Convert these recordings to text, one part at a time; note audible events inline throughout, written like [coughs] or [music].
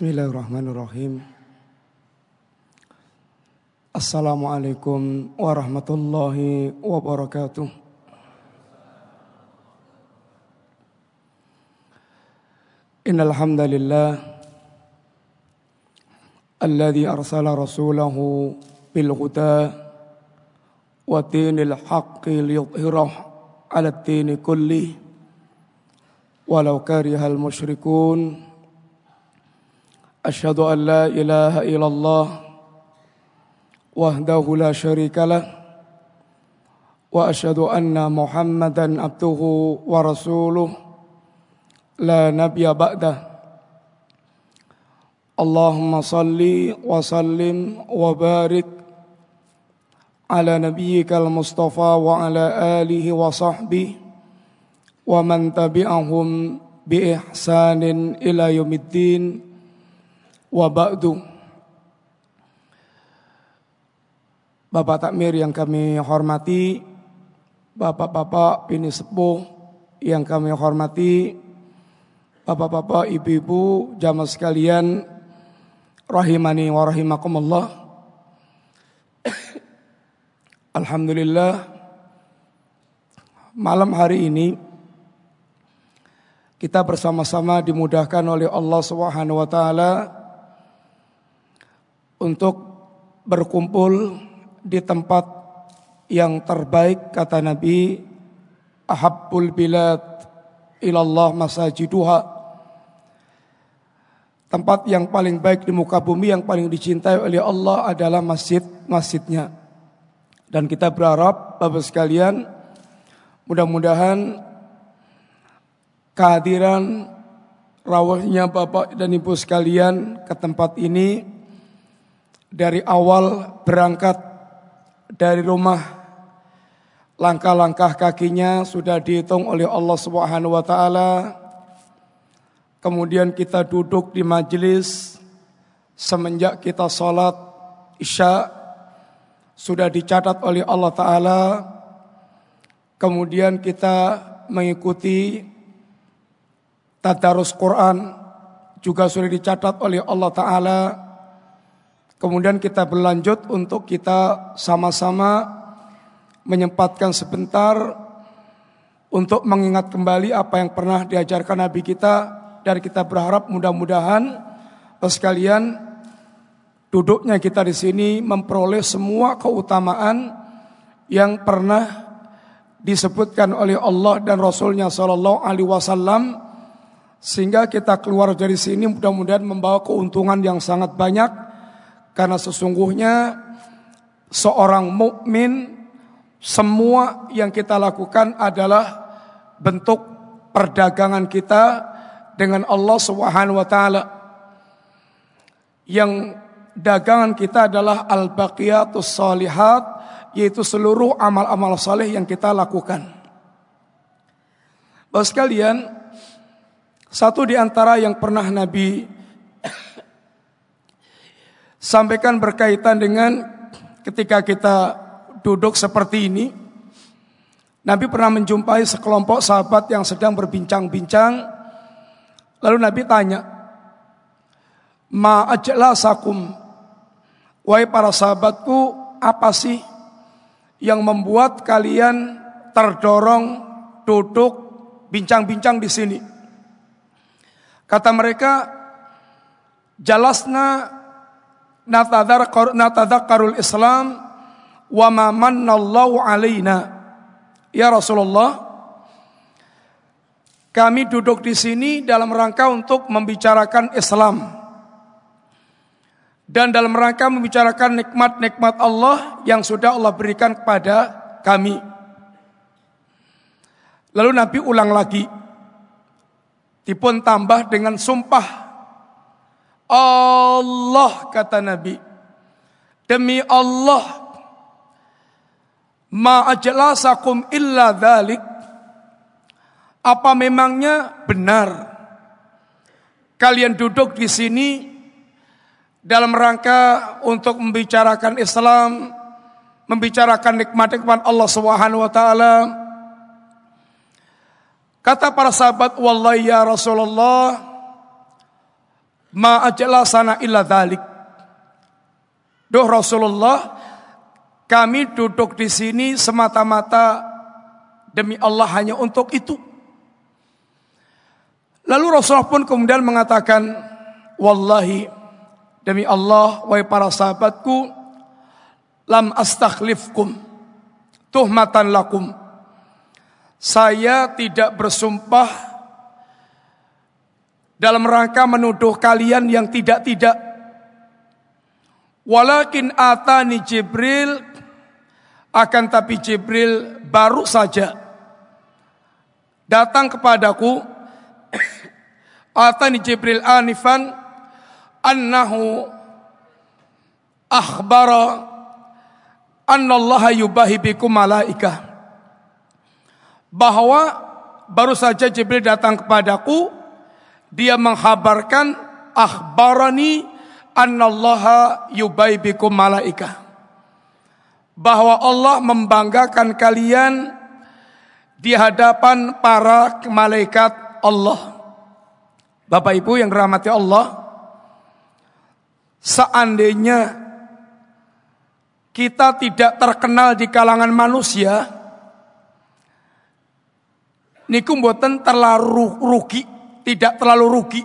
بسم الله الرحمن الرحيم. السلام عليكم ورحمة الله وبركاته. إن الحمد لله الذي أرسل رسوله بالهدى ودين الحق ليظهره على الدين كله. ولو كره المشركون أشهد أن لا إله إلا الله وحده لا شريك له وأشهد أن محمدا عبده ورسوله لا نبي بعده. اللهم صل وسلم وبارك على نبيك المصطفى وعلى آله وصحبه ومن تبعهم بإحسان إلى يوم الدين. Wa ba'du. Bapak takmir yang kami hormati Bapak-bapak bini sepuh yang kami hormati Bapak-bapak, ibu-ibu, jamaah sekalian Rahimani wa rahimakumullah. [coughs] Alhamdulillah Malam hari ini kita bersama-sama dimudahkan oleh Allah Subhanahu wa taala untuk berkumpul di tempat yang terbaik kata Nabi ahabbul bilad ilallah masajiduha. Tempat yang paling baik di muka bumi yang paling dicintai oleh Allah adalah masjid-masjidnya dan kita berharap Bapak sekalian mudah-mudahan kehadiran rawahnya Bapak dan Ibu sekalian ke tempat ini dari awal berangkat dari rumah langkah-langkah kakinya sudah dihitung oleh Allah Subhanahu wa taala. Kemudian kita duduk di majelis semenjak kita salat Isya sudah dicatat oleh Allah taala. Kemudian kita mengikuti tadarus Quran juga sudah dicatat oleh Allah taala Kemudian kita berlanjut untuk kita sama-sama menyempatkan sebentar untuk mengingat kembali apa yang pernah diajarkan Nabi kita. Dan kita berharap mudah-mudahan sekalian duduknya kita di sini memperoleh semua keutamaan yang pernah disebutkan oleh Allah dan Rasulnya Shallallahu Alaihi Wasallam. Sehingga kita keluar dari sini mudah-mudahan membawa keuntungan yang sangat banyak karena sesungguhnya seorang mukmin semua yang kita lakukan adalah bentuk perdagangan kita dengan Allah Subhanahu wa taala. Yang dagangan kita adalah al-baqiyatus salihat yaitu seluruh amal-amal saleh yang kita lakukan. Bapak sekalian, satu di antara yang pernah Nabi sampaikan berkaitan dengan ketika kita duduk seperti ini. Nabi pernah menjumpai sekelompok sahabat yang sedang berbincang-bincang. Lalu Nabi tanya, Ma sakum, Wahai para sahabatku, apa sih yang membuat kalian terdorong duduk bincang-bincang di sini? Kata mereka, Jalasna natadzakkarul Islam wa ma mannallahu alaina. Ya Rasulullah, kami duduk di sini dalam rangka untuk membicarakan Islam. Dan dalam rangka membicarakan nikmat-nikmat Allah yang sudah Allah berikan kepada kami. Lalu Nabi ulang lagi. Dipun tambah dengan sumpah Allah kata Nabi. Demi Allah. Ma illa dhalik. Apa memangnya benar kalian duduk di sini dalam rangka untuk membicarakan Islam, membicarakan nikmat-nikmat Allah taala. Kata para sahabat, "Wallahi ya Rasulullah, ma sana illa dhalik. Duh Rasulullah, kami duduk di sini semata-mata demi Allah hanya untuk itu. Lalu Rasulullah pun kemudian mengatakan, Wallahi, demi Allah, wahai para sahabatku, lam astakhlifkum, tuhmatan lakum. Saya tidak bersumpah dalam rangka menuduh kalian yang tidak-tidak. Walakin atani Jibril akan tapi Jibril baru saja datang kepadaku atani Jibril anifan annahu akhbara anna Allah yubahi bikum malaikah bahwa baru saja Jibril datang kepadaku dia menghabarkan akhbarani annallaha yubahi bikum malaikah bahwa Allah membanggakan kalian di hadapan para malaikat Allah. Bapak Ibu yang dirahmati Allah, seandainya kita tidak terkenal di kalangan manusia, niku mboten terlalu rugi, tidak terlalu rugi.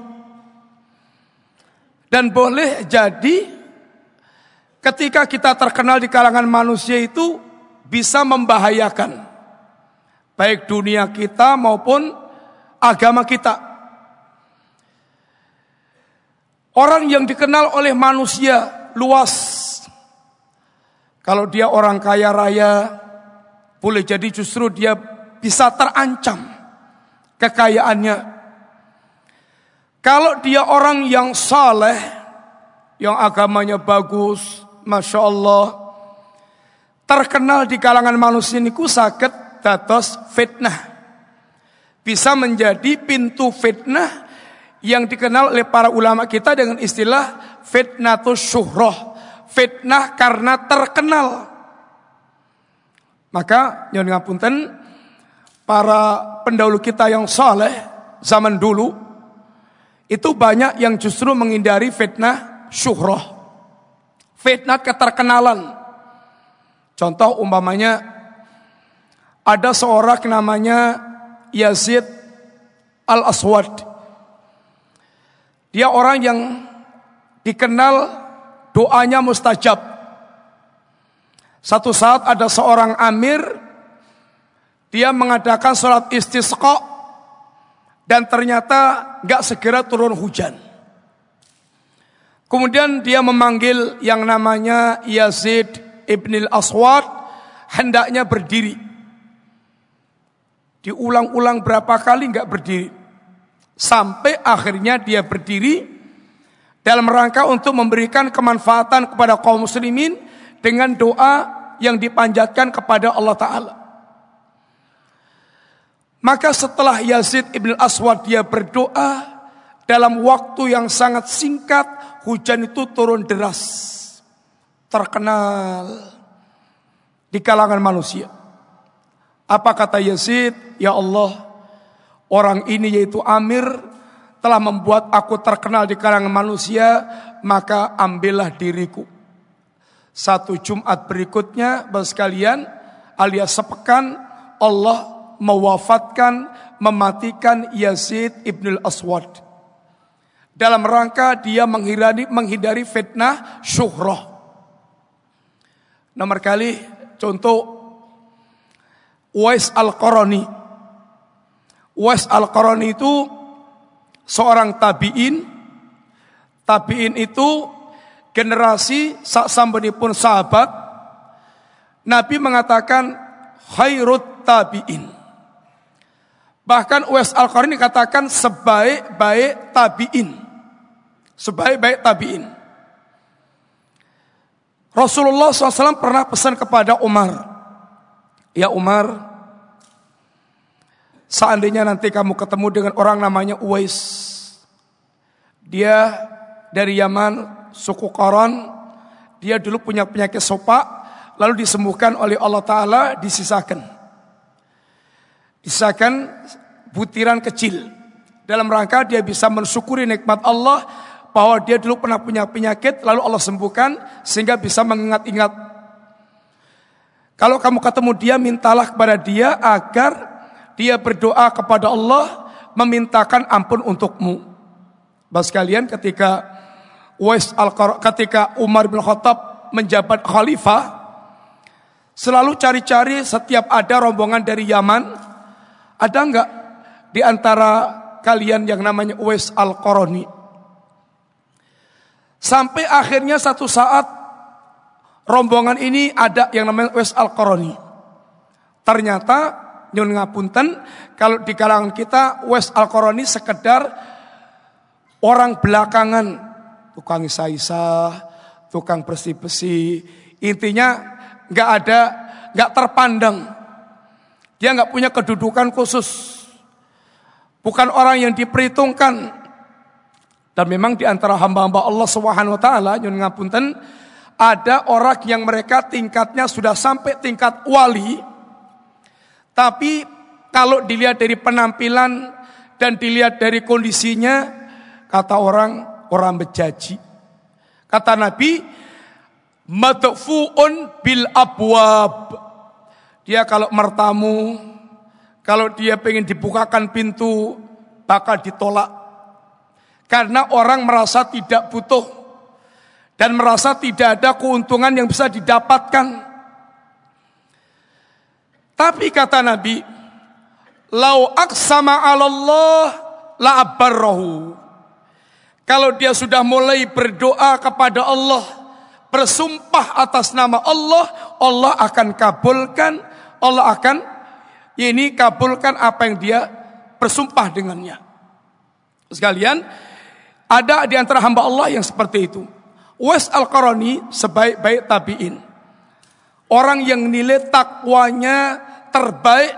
Dan boleh jadi ketika kita terkenal di kalangan manusia itu bisa membahayakan baik dunia kita maupun agama kita. Orang yang dikenal oleh manusia luas. Kalau dia orang kaya raya, boleh jadi justru dia bisa terancam kekayaannya. Kalau dia orang yang saleh, yang agamanya bagus, masya Allah, terkenal di kalangan manusia ini sakit datos fitnah. Bisa menjadi pintu fitnah yang dikenal oleh para ulama kita dengan istilah fitnatus syuhroh. Fitnah karena terkenal. Maka yang ngapunten para pendahulu kita yang soleh zaman dulu itu banyak yang justru menghindari fitnah syuhroh. Fitnah keterkenalan. Contoh umpamanya ada seorang namanya Yazid Al-Aswad. Dia orang yang dikenal doanya mustajab. Satu saat ada seorang amir, dia mengadakan sholat istisqa dan ternyata gak segera turun hujan. Kemudian dia memanggil yang namanya Yazid ibn al-Aswad hendaknya berdiri. Diulang-ulang berapa kali gak berdiri. Sampai akhirnya dia berdiri dalam rangka untuk memberikan kemanfaatan kepada kaum muslimin dengan doa yang dipanjatkan kepada Allah Ta'ala. Maka setelah Yazid ibn Aswad dia berdoa dalam waktu yang sangat singkat hujan itu turun deras. Terkenal di kalangan manusia. Apa kata Yazid? Ya Allah, Orang ini yaitu Amir telah membuat aku terkenal di kalangan manusia, maka ambillah diriku. Satu Jumat berikutnya, bos sekalian, alias sepekan, Allah mewafatkan, mematikan Yazid ibnul Aswad. Dalam rangka dia menghindari, menghindari fitnah syuhroh. Nomor kali contoh Uwais Al-Qarani Was Al-Qarani itu seorang tabi'in. Tabi'in itu generasi sak pun sahabat. Nabi mengatakan khairut tabi'in. Bahkan Uwais Al-Qarani katakan sebaik-baik tabi'in. Sebaik-baik tabi'in. Rasulullah SAW pernah pesan kepada Umar. Ya Umar, Seandainya nanti kamu ketemu dengan orang namanya Uwais. Dia dari Yaman, suku Koron. Dia dulu punya penyakit sopak. Lalu disembuhkan oleh Allah Ta'ala, disisakan. Disisakan butiran kecil. Dalam rangka dia bisa mensyukuri nikmat Allah bahwa dia dulu pernah punya penyakit lalu Allah sembuhkan sehingga bisa mengingat-ingat. Kalau kamu ketemu dia mintalah kepada dia agar dia berdoa kepada Allah memintakan ampun untukmu. Bas kalian ketika Wais al ketika Umar bin Khattab menjabat khalifah selalu cari-cari setiap ada rombongan dari Yaman ada enggak di antara kalian yang namanya Uwais Al-Qarani Sampai akhirnya satu saat rombongan ini ada yang namanya Uwais Al-Qarani Ternyata nyun ngapunten kalau di kalangan kita Uwais Al-Qarani sekedar orang belakangan tukang isa-isa, tukang bersih-bersih. Intinya nggak ada, nggak terpandang. Dia nggak punya kedudukan khusus. Bukan orang yang diperhitungkan. Dan memang di antara hamba-hamba Allah Subhanahu wa taala ngapunten ada orang yang mereka tingkatnya sudah sampai tingkat wali. Tapi kalau dilihat dari penampilan dan dilihat dari kondisinya kata orang orang bejaji. Kata Nabi, madfuun bil abwab. Dia kalau mertamu, kalau dia pengen dibukakan pintu, bakal ditolak. Karena orang merasa tidak butuh dan merasa tidak ada keuntungan yang bisa didapatkan. Tapi kata Nabi, lau aksama Allah la abarrahu. Kalau dia sudah mulai berdoa kepada Allah, bersumpah atas nama Allah, Allah akan kabulkan, Allah akan ini kabulkan apa yang dia bersumpah dengannya. Sekalian, ada di antara hamba Allah yang seperti itu. Wes Al-Qarani sebaik-baik tabi'in. Orang yang nilai takwanya terbaik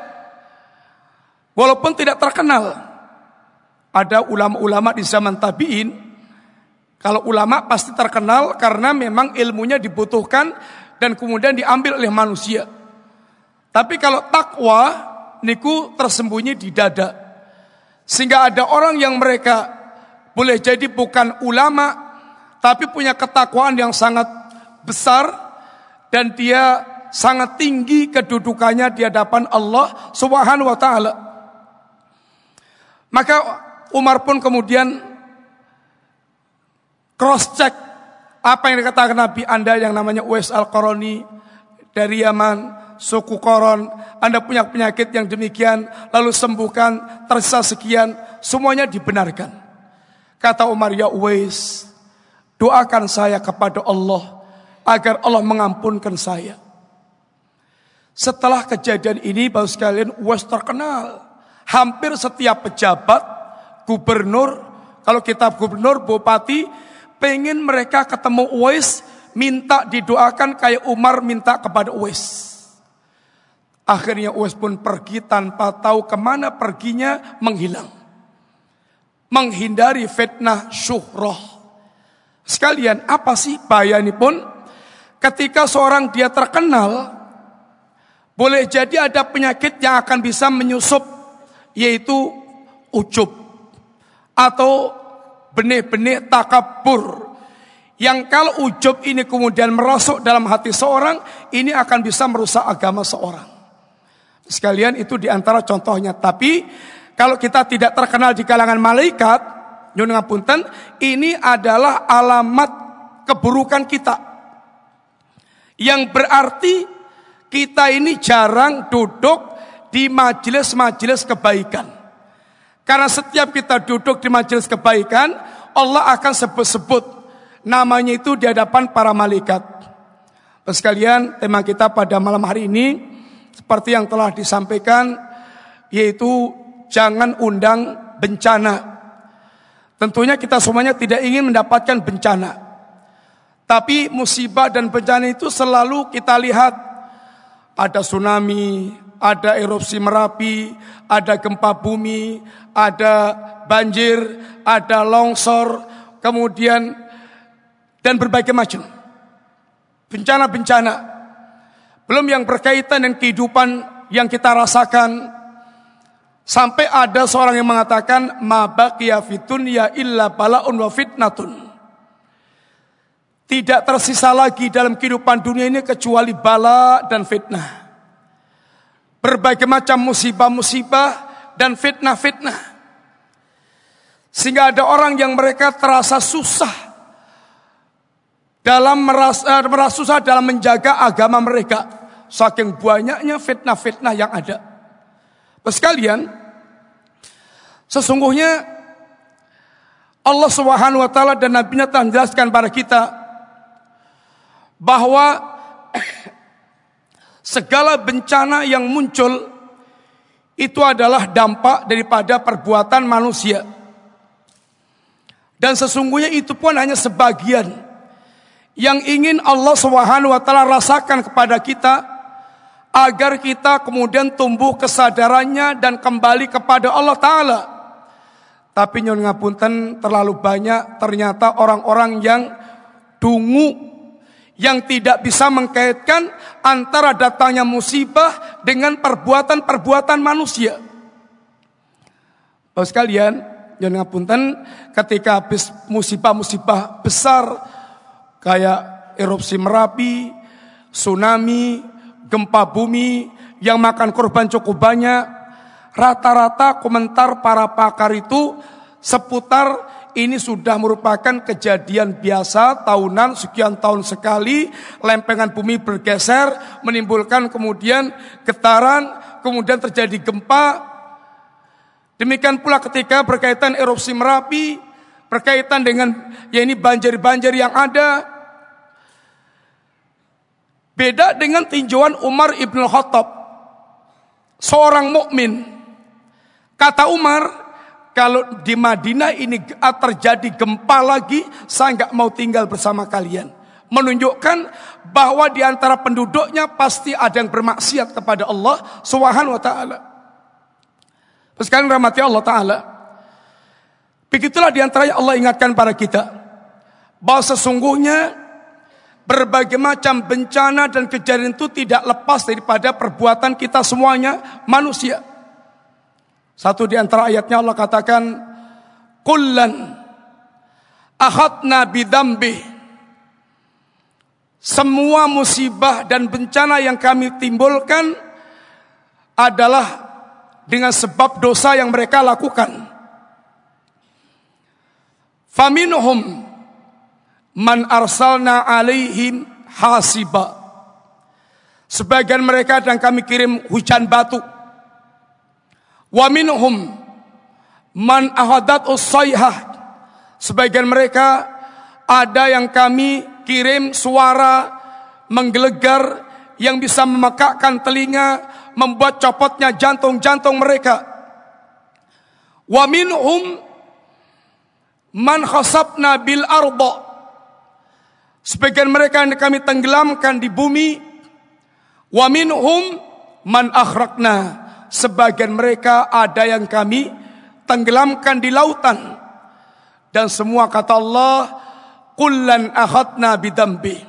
walaupun tidak terkenal ada ulama-ulama di zaman tabi'in kalau ulama pasti terkenal karena memang ilmunya dibutuhkan dan kemudian diambil oleh manusia. Tapi kalau takwa niku tersembunyi di dada. Sehingga ada orang yang mereka boleh jadi bukan ulama tapi punya ketakwaan yang sangat besar dan dia sangat tinggi kedudukannya di hadapan Allah Subhanahu wa taala. Maka Umar pun kemudian cross check apa yang dikatakan Nabi Anda yang namanya Uwais Al-Qarani dari Yaman, suku Koron, Anda punya penyakit yang demikian, lalu sembuhkan, tersisa sekian, semuanya dibenarkan. Kata Umar, ya Uwais, doakan saya kepada Allah, agar Allah mengampunkan saya. Setelah kejadian ini, baru sekalian Uwais terkenal. Hampir setiap pejabat gubernur, kalau kitab gubernur, bupati, pengen mereka ketemu Uwais, minta didoakan kayak Umar minta kepada Uwais. Akhirnya Uwais pun pergi tanpa tahu ke mana perginya menghilang. Menghindari fitnah syuhroh. Sekalian apa sih bahaya ini pun? Ketika seorang dia terkenal, boleh jadi ada penyakit yang akan bisa menyusup, yaitu ujub atau benih-benih takabur yang kalau ujub ini kemudian merosok dalam hati seorang ini akan bisa merusak agama seorang. Sekalian itu di antara contohnya. Tapi kalau kita tidak terkenal di kalangan malaikat, nyun ngapunten, ini adalah alamat keburukan kita. Yang berarti kita ini jarang duduk di majelis-majelis kebaikan. Karena setiap kita duduk di majelis kebaikan, Allah akan sebut-sebut namanya itu di hadapan para malaikat. Sekalian, tema kita pada malam hari ini seperti yang telah disampaikan yaitu jangan undang bencana. Tentunya kita semuanya tidak ingin mendapatkan bencana. Tapi musibah dan bencana itu selalu kita lihat ada tsunami, ada erupsi Merapi, ada gempa bumi, ada banjir, ada longsor, kemudian dan berbagai macam bencana-bencana. Belum yang berkaitan dengan kehidupan yang kita rasakan. Sampai ada seorang yang mengatakan ma baqiya fitunya illa balaun wa fitnatun. tidak tersisa lagi dalam kehidupan dunia ini kecuali bala dan fitnah. Berbagai macam musibah-musibah dan fitnah-fitnah. Sehingga ada orang yang mereka terasa susah dalam merasa, merasa susah dalam menjaga agama mereka. Saking banyaknya fitnah-fitnah yang ada. Sekalian, sesungguhnya Allah Subhanahu wa taala dan nabinya telah menjelaskan pada kita bahwa [clears throat] segala bencana yang muncul itu adalah dampak daripada perbuatan manusia. Dan sesungguhnya itu pun hanya sebagian yang ingin Allah Subhanahu wa taala rasakan kepada kita agar kita kemudian tumbuh kesadarannya dan kembali kepada Allah taala. Tapi nyon ngapunten terlalu banyak ternyata orang-orang yang dungu yang tidak bisa mengkaitkan antara datangnya musibah dengan perbuatan-perbuatan manusia. Bapak sekalian, nyon ngapunten ketika habis musibah-musibah besar kayak erupsi Merapi, tsunami, gempa bumi yang makan korban cukup banyak, Rata-rata komentar para pakar itu seputar ini sudah merupakan kejadian biasa tahunan sekian tahun sekali lempengan bumi bergeser menimbulkan kemudian getaran kemudian terjadi gempa. Demikian pula ketika berkaitan erupsi Merapi berkaitan dengan ya ini banjir-banjir yang ada beda dengan tinjauan Umar ibn Khattab seorang mukmin Kata Umar, kalau di Madinah ini terjadi gempa lagi, saya nggak mau tinggal bersama kalian. Menunjukkan bahwa di antara penduduknya pasti ada yang bermaksiat kepada Allah Subhanahu wa taala. Sekalian rahmati Allah taala. Begitulah di antaranya Allah ingatkan pada kita bahwa sesungguhnya berbagai macam bencana dan kejadian itu tidak lepas daripada perbuatan kita semuanya manusia. Satu di antara ayatnya Allah katakan, Kullan akhadna bidambi. Semua musibah dan bencana yang kami timbulkan adalah dengan sebab dosa yang mereka lakukan. Faminuhum man arsalna alaihim hasiba. Sebagian mereka dan kami kirim hujan batu Wa minhum man ahadat usayhah. Sebagian mereka ada yang kami kirim suara menggelegar yang bisa memekakkan telinga, membuat copotnya jantung-jantung mereka. Wa minhum man khasabna bil arba. Sebagian mereka yang kami tenggelamkan di bumi. Wa minhum man akhrakna sebagian mereka ada yang kami tenggelamkan di lautan. Dan semua kata Allah, kullan akhadna bidambi.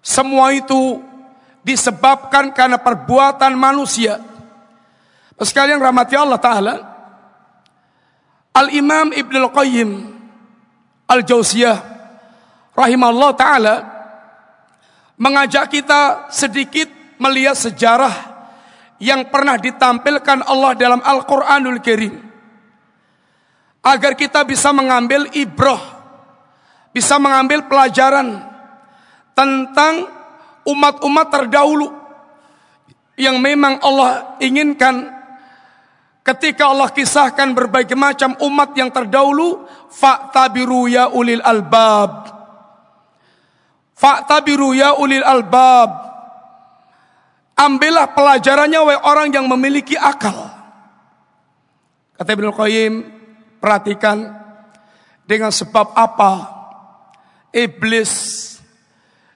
Semua itu disebabkan karena perbuatan manusia. Sekalian rahmati Allah Ta'ala. Al-Imam Ibn Al-Qayyim Al-Jauziyah rahimahullah Ta'ala mengajak kita sedikit melihat sejarah yang pernah ditampilkan Allah dalam Al-Quranul Karim. Agar kita bisa mengambil ibroh, bisa mengambil pelajaran tentang umat-umat terdahulu yang memang Allah inginkan ketika Allah kisahkan berbagai macam umat yang terdahulu fa'tabiru ya ulil albab fa'tabiru ya ulil albab Ambillah pelajarannya oleh orang yang memiliki akal. Kata Ibnu Qayyim, perhatikan dengan sebab apa iblis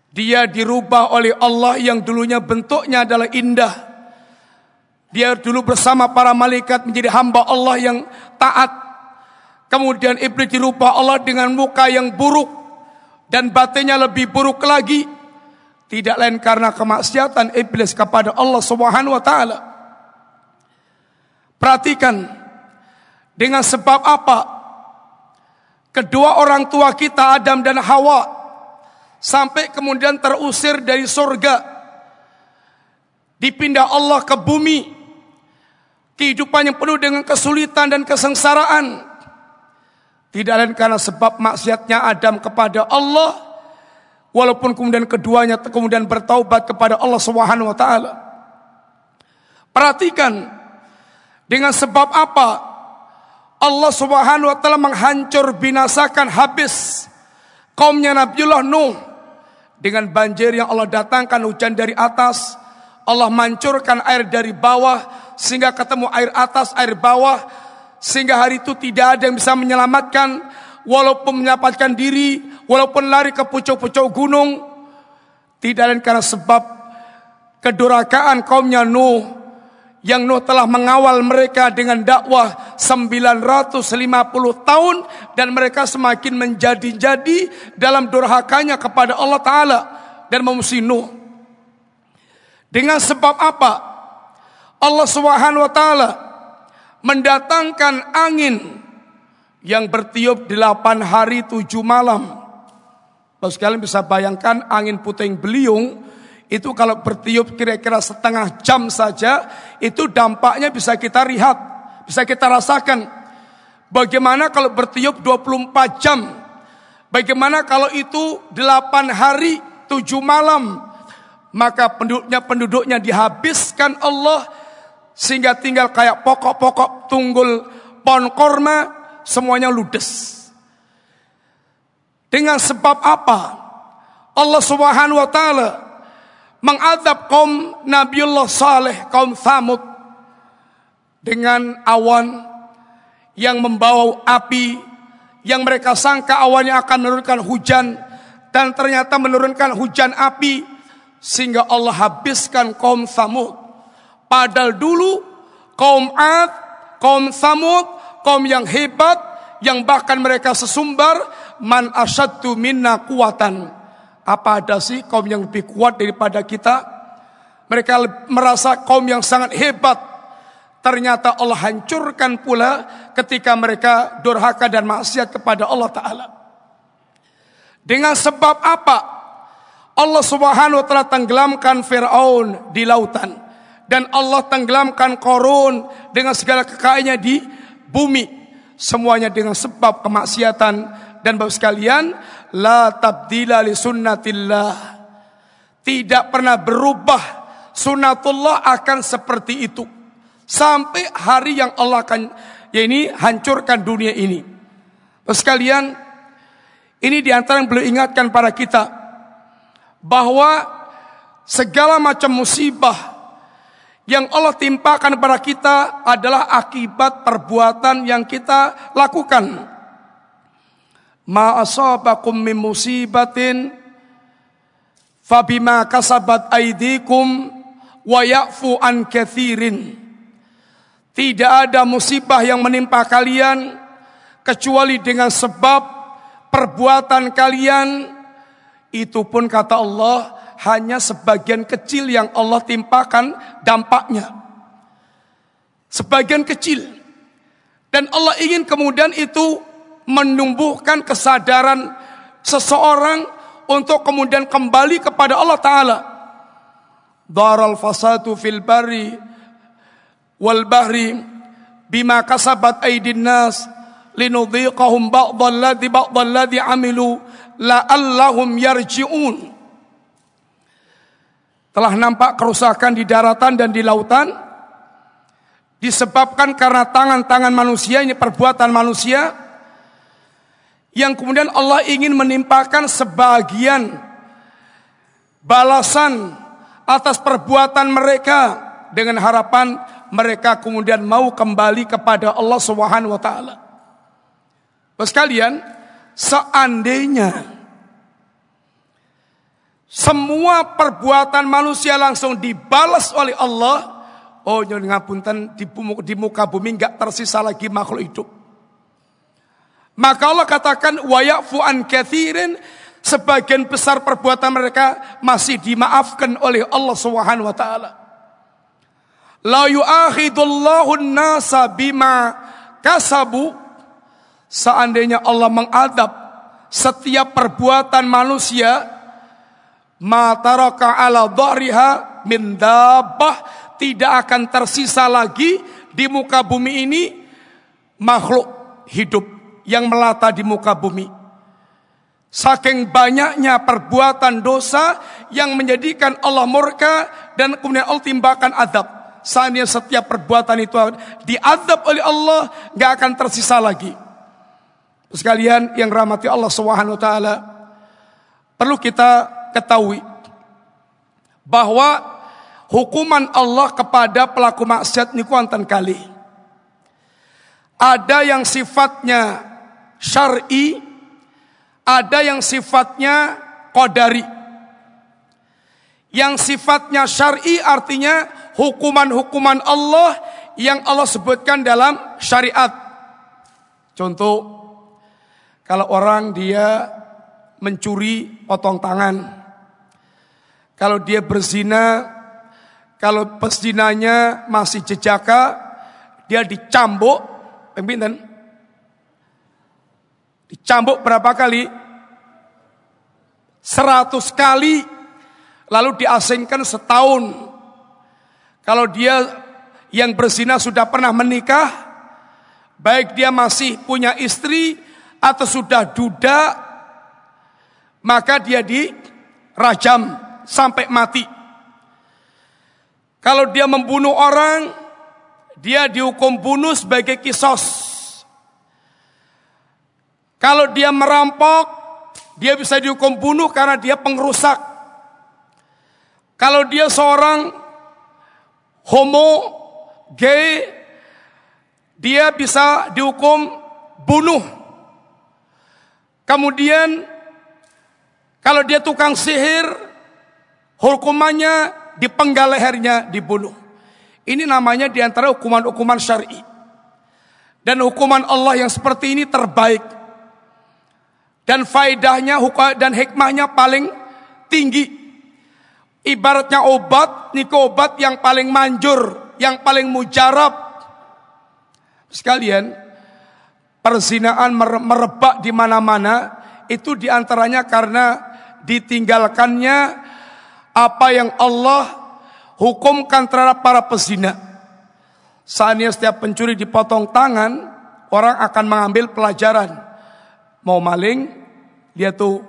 dia dirubah oleh Allah yang dulunya bentuknya adalah indah. Dia dulu bersama para malaikat menjadi hamba Allah yang taat. Kemudian iblis dirubah Allah dengan muka yang buruk dan batinnya lebih buruk lagi. Tidak lain karena kemaksiatan iblis kepada Allah Subhanahu wa taala. Perhatikan dengan sebab apa kedua orang tua kita Adam dan Hawa sampai kemudian terusir dari surga. Dipindah Allah ke bumi. Kehidupan yang penuh dengan kesulitan dan kesengsaraan. Tidak lain karena sebab maksiatnya Adam kepada Allah. Walaupun kemudian keduanya kemudian bertaubat kepada Allah Subhanahu wa taala. Perhatikan dengan sebab apa Allah Subhanahu wa taala menghancur binasakan habis kaumnya Nabiullah Nuh dengan banjir yang Allah datangkan hujan dari atas, Allah mancurkan air dari bawah sehingga ketemu air atas, air bawah sehingga hari itu tidak ada yang bisa menyelamatkan walaupun menyelamatkan diri, walaupun lari ke pucuk-pucuk gunung tidak lain karena sebab kedurakaan kaumnya Nuh yang Nuh telah mengawal mereka dengan dakwah 950 tahun dan mereka semakin menjadi-jadi dalam durhakanya kepada Allah Ta'ala dan memusuhi Nuh. Dengan sebab apa? Allah Subhanahu wa taala mendatangkan angin yang bertiup delapan hari tujuh malam. Kalau sekalian bisa bayangkan angin puting beliung itu kalau bertiup kira-kira setengah jam saja, itu dampaknya bisa kita lihat, bisa kita rasakan. Bagaimana kalau bertiup 24 jam? Bagaimana kalau itu 8 hari, 7 malam? Maka penduduknya penduduknya dihabiskan Allah sehingga tinggal kayak pokok-pokok tunggul pohon korma semuanya ludes. Dengan sebab apa? Allah Subhanahu wa taala mengadab kaum Nabiullah Saleh, kaum Thamud dengan awan yang membawa api yang mereka sangka awannya akan menurunkan hujan dan ternyata menurunkan hujan api sehingga Allah habiskan kaum Thamud. Padahal dulu kaum Ad, kaum Thamud, kaum yang hebat yang bahkan mereka sesumbar man asyaddu minna kuatan apa ada sih kaum yang lebih kuat daripada kita? Mereka merasa kaum yang sangat hebat. Ternyata Allah hancurkan pula ketika mereka durhaka dan maksiat kepada Allah Ta'ala. Dengan sebab apa? Allah Subhanahu wa taala tenggelamkan Firaun di lautan dan Allah tenggelamkan Korun dengan segala kekayaannya di bumi. Semuanya dengan sebab kemaksiatan dan Bapak sekalian, la tabdila li sunnatillah. Tidak pernah berubah. Sunnatullah akan seperti itu. Sampai hari yang Allah akan ya ini hancurkan dunia ini. Bapak sekalian, ini di antara yang beliau ingatkan pada kita bahwa segala macam musibah yang Allah timpakan kepada kita adalah akibat perbuatan yang kita lakukan. Ma asabakum min musibatin fabima kasabat aidikum wa ya'fu an kathirin. Tidak ada musibah yang menimpa kalian kecuali dengan sebab perbuatan kalian. Itu pun kata Allah hanya sebagian kecil yang Allah timpakan dampaknya sebagian kecil dan Allah ingin kemudian itu menumbuhkan kesadaran seseorang untuk kemudian kembali kepada Allah Ta'ala. Daral fasadu fil bari wal bahri bima kasabat aidin nas linudhiqahum ba'dalladhi ba'dalladhi amilu la'allahum yarji'un. Telah nampak kerusakan di daratan dan di lautan disebabkan karena tangan-tangan manusia ini perbuatan manusia yang kemudian Allah ingin menimpakan sebagian balasan atas perbuatan mereka dengan harapan mereka kemudian mau kembali kepada Allah Subhanahu taala. Sekalian, seandainya semua perbuatan manusia langsung dibalas oleh Allah, oh nyuwun ngapunten di muka bumi enggak tersisa lagi makhluk hidup. Maka Allah katakan wayafu an kathirin sebagian besar perbuatan mereka masih dimaafkan oleh Allah Subhanahu wa taala. La yu'akhidullahu nasa bima kasabu seandainya Allah mengadab setiap perbuatan manusia ma taraka ala dhariha min dabbah tidak akan tersisa lagi di muka bumi ini makhluk hidup yang melata di muka bumi. Saking banyaknya perbuatan dosa yang menjadikan Allah murka dan kemudian Allah timbakan azab. Saatnya setiap perbuatan itu diazab oleh Allah, gak akan tersisa lagi. Sekalian yang rahmati Allah Subhanahu wa taala, perlu kita ketahui bahwa hukuman Allah kepada pelaku maksiat niku wonten kali. Ada yang sifatnya syar'i, ada yang sifatnya qadari. Yang sifatnya syar'i artinya hukuman-hukuman Allah yang Allah sebutkan dalam syariat. Contoh, kalau orang dia mencuri potong tangan. Kalau dia berzina kalau pezinanya masih jejaka, dia dicambuk, pemimpin Dicambuk berapa kali? Seratus kali. Lalu diasingkan setahun. Kalau dia yang berzina sudah pernah menikah, baik dia masih punya istri atau sudah duda, maka dia dirajam sampai mati. Kalau dia membunuh orang, dia dihukum bunuh sebagai kisos. Kalau dia merampok, dia bisa dihukum bunuh karena dia pengrusak. Kalau dia seorang homo, gay, dia bisa dihukum bunuh. Kemudian kalau dia tukang sihir, hukumannya dipenggal lehernya, dibunuh. Ini namanya di antara hukuman-hukuman syari. Dan hukuman Allah yang seperti ini terbaik. Dan faedahnya dan hikmahnya paling tinggi. Ibaratnya obat, niko obat yang paling manjur, yang paling mujarab. Sekalian, perzinaan merebak di mana-mana itu di antaranya karena ditinggalkannya apa yang Allah hukumkan terhadap para pezina. Saatnya setiap pencuri dipotong tangan, orang akan mengambil pelajaran. Mau maling, dia tuh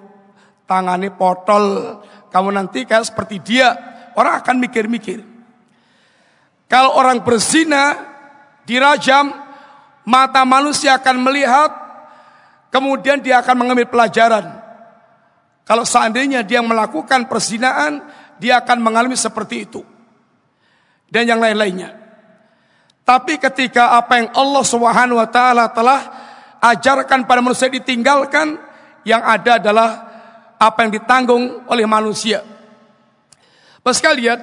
tangannya potol. Kamu nanti kayak seperti dia, orang akan mikir-mikir. Kalau orang berzina, dirajam, mata manusia akan melihat, kemudian dia akan mengambil pelajaran. Kalau seandainya dia melakukan perzinaan, dia akan mengalami seperti itu. Dan yang lain-lainnya. Tapi ketika apa yang Allah Subhanahu wa taala telah ajarkan pada manusia ditinggalkan, yang ada adalah apa yang ditanggung oleh manusia. Bapak sekalian,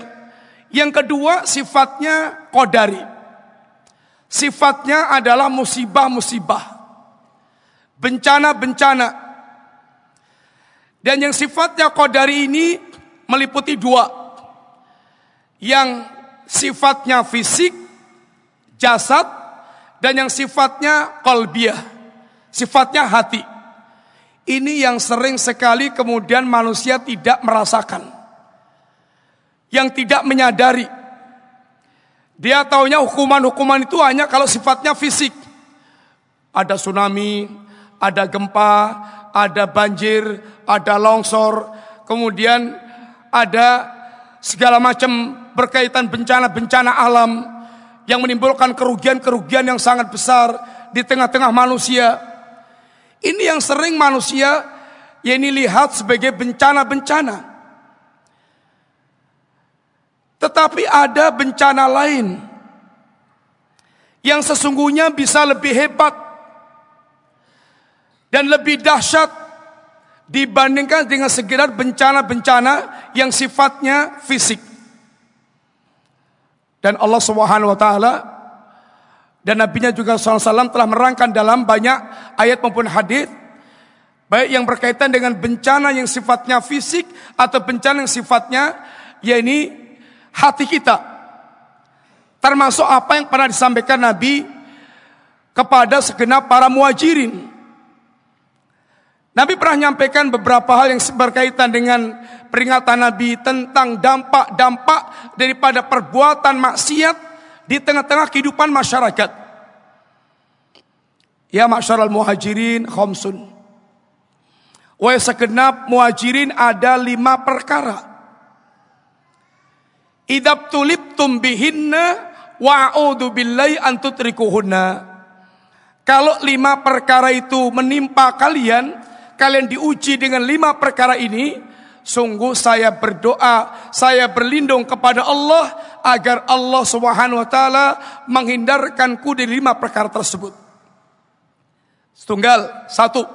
yang kedua sifatnya kodari. Sifatnya adalah musibah-musibah. Bencana-bencana dan yang sifatnya kodari ini meliputi dua. Yang sifatnya fisik, jasad, dan yang sifatnya kolbiah, sifatnya hati. Ini yang sering sekali kemudian manusia tidak merasakan. Yang tidak menyadari. Dia taunya hukuman-hukuman itu hanya kalau sifatnya fisik. Ada tsunami, ada gempa, ada banjir, ada longsor, kemudian ada segala macam berkaitan bencana-bencana alam yang menimbulkan kerugian-kerugian yang sangat besar di tengah-tengah manusia. Ini yang sering manusia yang ini lihat sebagai bencana-bencana. Tetapi ada bencana lain yang sesungguhnya bisa lebih hebat dan lebih dahsyat dibandingkan dengan sekedar bencana-bencana yang sifatnya fisik. Dan Allah Subhanahu wa taala dan nabinya juga SAW telah merangkan dalam banyak ayat maupun hadis baik yang berkaitan dengan bencana yang sifatnya fisik atau bencana yang sifatnya yakni hati kita. Termasuk apa yang pernah disampaikan Nabi kepada segenap para muajirin Nabi pernah menyampaikan beberapa hal yang berkaitan dengan peringatan Nabi tentang dampak-dampak daripada perbuatan maksiat di tengah-tengah kehidupan masyarakat. Ya masyarakat muhajirin khamsun. Wa segenap muhajirin ada lima perkara. Idab tulibtum bihinna wa'udhu billahi antutrikuhunna. Kalau lima perkara itu menimpa kalian, kalian diuji dengan lima perkara ini, sungguh saya berdoa, saya berlindung kepada Allah agar Allah Subhanahu wa taala menghindarkanku dari lima perkara tersebut. Setunggal, satu.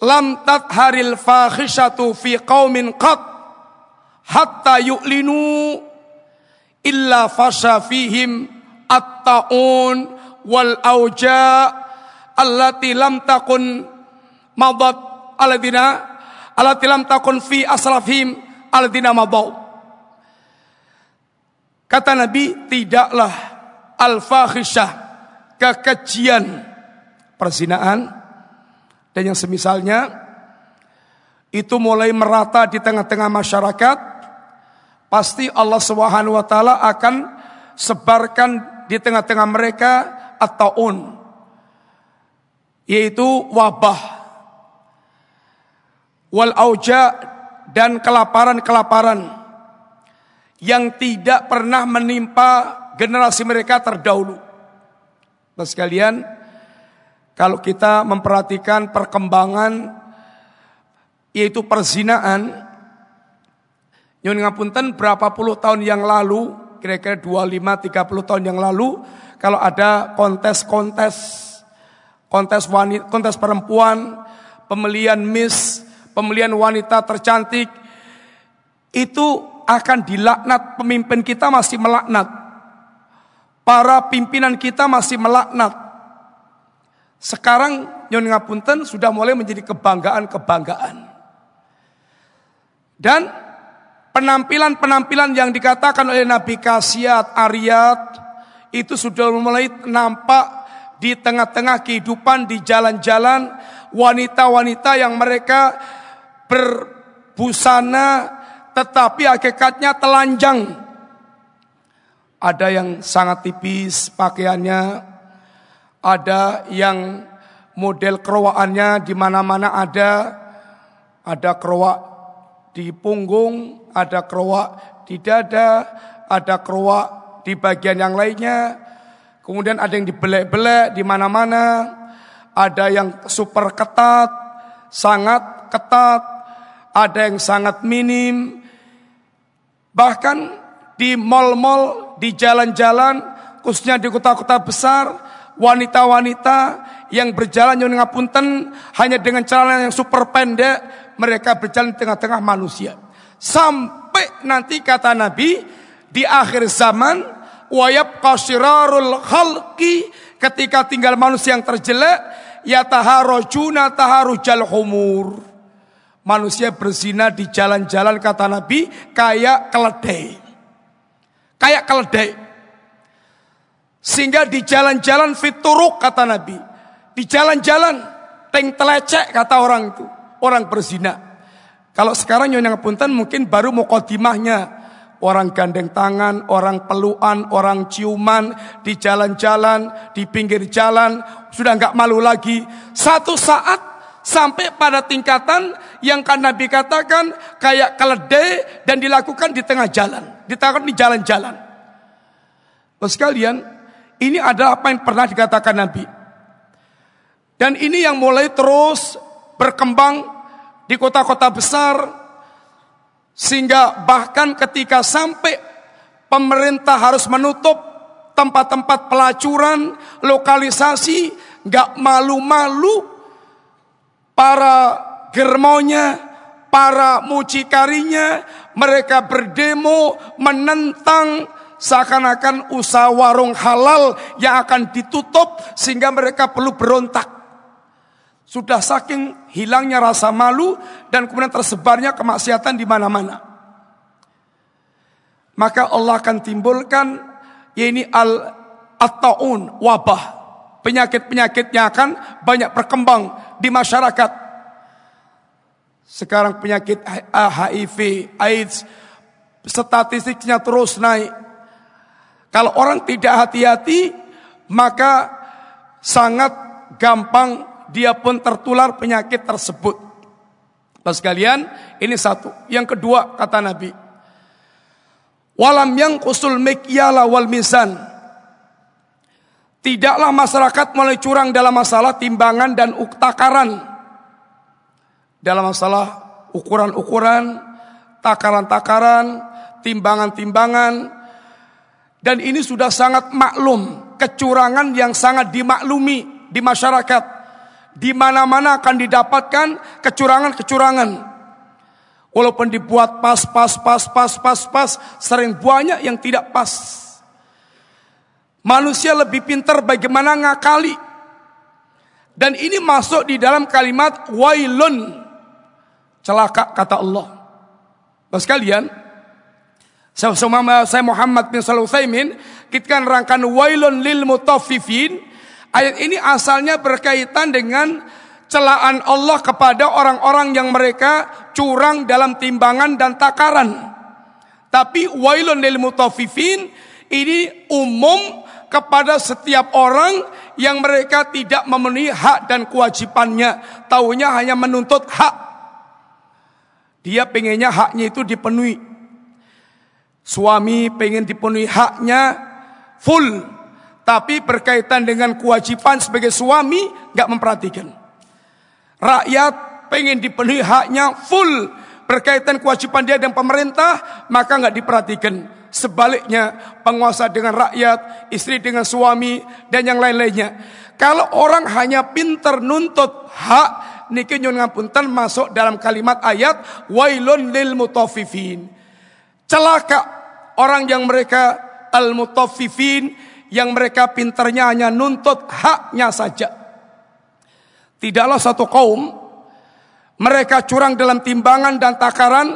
Lam tatharil fakhishatu fi qaumin qat hatta yu'linu illa fasha fihim at-ta'un wal auja' allati lam takun madat aladina allati lam takun fi asrafihim aladina madau. Kata Nabi tidaklah al-fahisyah kekejian perzinaan dan yang semisalnya itu mulai merata di tengah-tengah masyarakat pasti Allah Subhanahu wa taala akan sebarkan di tengah-tengah mereka at-taun yaitu wabah wal auja dan kelaparan-kelaparan yang tidak pernah menimpa generasi mereka terdahulu. Nah sekalian, kalau kita memperhatikan perkembangan yaitu perzinaan, Nyun ngapunten berapa puluh tahun yang lalu, kira-kira 25 30 tahun yang lalu, kalau ada kontes-kontes kontes wanita, kontes perempuan, pemilihan Miss, pemilihan wanita tercantik itu akan dilaknat pemimpin kita masih melaknat. Para pimpinan kita masih melaknat. Sekarang Nyon Ngapunten sudah mulai menjadi kebanggaan-kebanggaan. Dan penampilan-penampilan yang dikatakan oleh Nabi Kasiat, Ariyat, itu sudah mulai nampak di tengah-tengah kehidupan di jalan-jalan wanita-wanita yang mereka berbusana tetapi hakikatnya telanjang. Ada yang sangat tipis pakaiannya, ada yang model kerowaannya di mana-mana ada, ada kerowak di punggung, ada kerowak di dada, ada kerowak di bagian yang lainnya, Kemudian ada yang dibelek-belek di mana-mana, ada yang super ketat, sangat ketat, ada yang sangat minim. Bahkan di mal-mal, di jalan-jalan, khususnya di kota-kota besar, wanita-wanita yang berjalan yang ngapunten hanya dengan celana yang super pendek, mereka berjalan di tengah-tengah manusia. Sampai nanti kata Nabi, di akhir zaman wayab kasirarul khalqi. Ketika tinggal manusia yang terjelek ya taharujuna taharujal humur. Manusia berzina di jalan-jalan kata Nabi kayak keledai. Kayak keledai. Sehingga di jalan-jalan fituruk kata Nabi. Di jalan-jalan teng telecek kata orang itu. Orang berzina. Kalau sekarang nyonya punten mungkin baru mukodimahnya orang gandeng tangan, orang peluan, orang ciuman di jalan-jalan, di pinggir jalan, sudah nggak malu lagi. Satu saat sampai pada tingkatan yang kan Nabi katakan kayak keledai dan dilakukan di tengah jalan, dilakukan di jalan-jalan. Sekalian, ini adalah apa yang pernah dikatakan Nabi. Dan ini yang mulai terus berkembang di kota-kota besar, sehingga bahkan ketika sampai pemerintah harus menutup tempat-tempat pelacuran, lokalisasi, nggak malu-malu para germonya, para mucikarinya, mereka berdemo menentang seakan-akan usaha warung halal yang akan ditutup sehingga mereka perlu berontak. Sudah saking hilangnya rasa malu dan kemudian tersebarnya kemaksiatan di mana-mana. Maka Allah akan timbulkan ya ini al ataun wabah. Penyakit-penyakit yang akan banyak berkembang di masyarakat. Sekarang penyakit HIV, AIDS, statistiknya terus naik. Kalau orang tidak hati-hati, maka sangat gampang dia pun tertular penyakit tersebut. Pas kalian, ini satu. Yang kedua kata Nabi, walam yang kusul mikyala wal misan. Tidaklah masyarakat mulai curang dalam masalah timbangan dan takaran. Dalam masalah ukuran-ukuran, takaran-takaran, timbangan-timbangan, dan ini sudah sangat maklum, kecurangan yang sangat dimaklumi di masyarakat. Di mana-mana akan didapatkan kecurangan-kecurangan. Walaupun dibuat pas, pas, pas, pas, pas, pas, sering banyak yang tidak pas. Manusia lebih pintar bagaimana ngakali. Dan ini masuk di dalam kalimat wailun. Celaka kata Allah. Bapak sekalian, saya Muhammad bin Salih Utsaimin kita rangkan wailun lil mutaffifin. Ayat ini asalnya berkaitan dengan celaan Allah kepada orang-orang yang mereka curang dalam timbangan dan takaran. Tapi wailun lil mutaffifin ini umum kepada setiap orang yang mereka tidak memenuhi hak dan kewajibannya. Taunya hanya menuntut hak. Dia pengennya haknya itu dipenuhi. Suami pengen dipenuhi haknya full. Tapi berkaitan dengan kewajiban sebagai suami nggak memperhatikan. Rakyat pengen dipenuhi haknya full. Berkaitan kewajiban dia dengan pemerintah maka nggak diperhatikan. Sebaliknya penguasa dengan rakyat, istri dengan suami dan yang lain-lainnya. Kalau orang hanya pinter nuntut hak, niki nyun ngapunten masuk dalam kalimat ayat wailun lil mutaffifin. Celaka orang yang mereka al-mutaffifin yang mereka pinternya hanya nuntut haknya saja. Tidaklah satu kaum mereka curang dalam timbangan dan takaran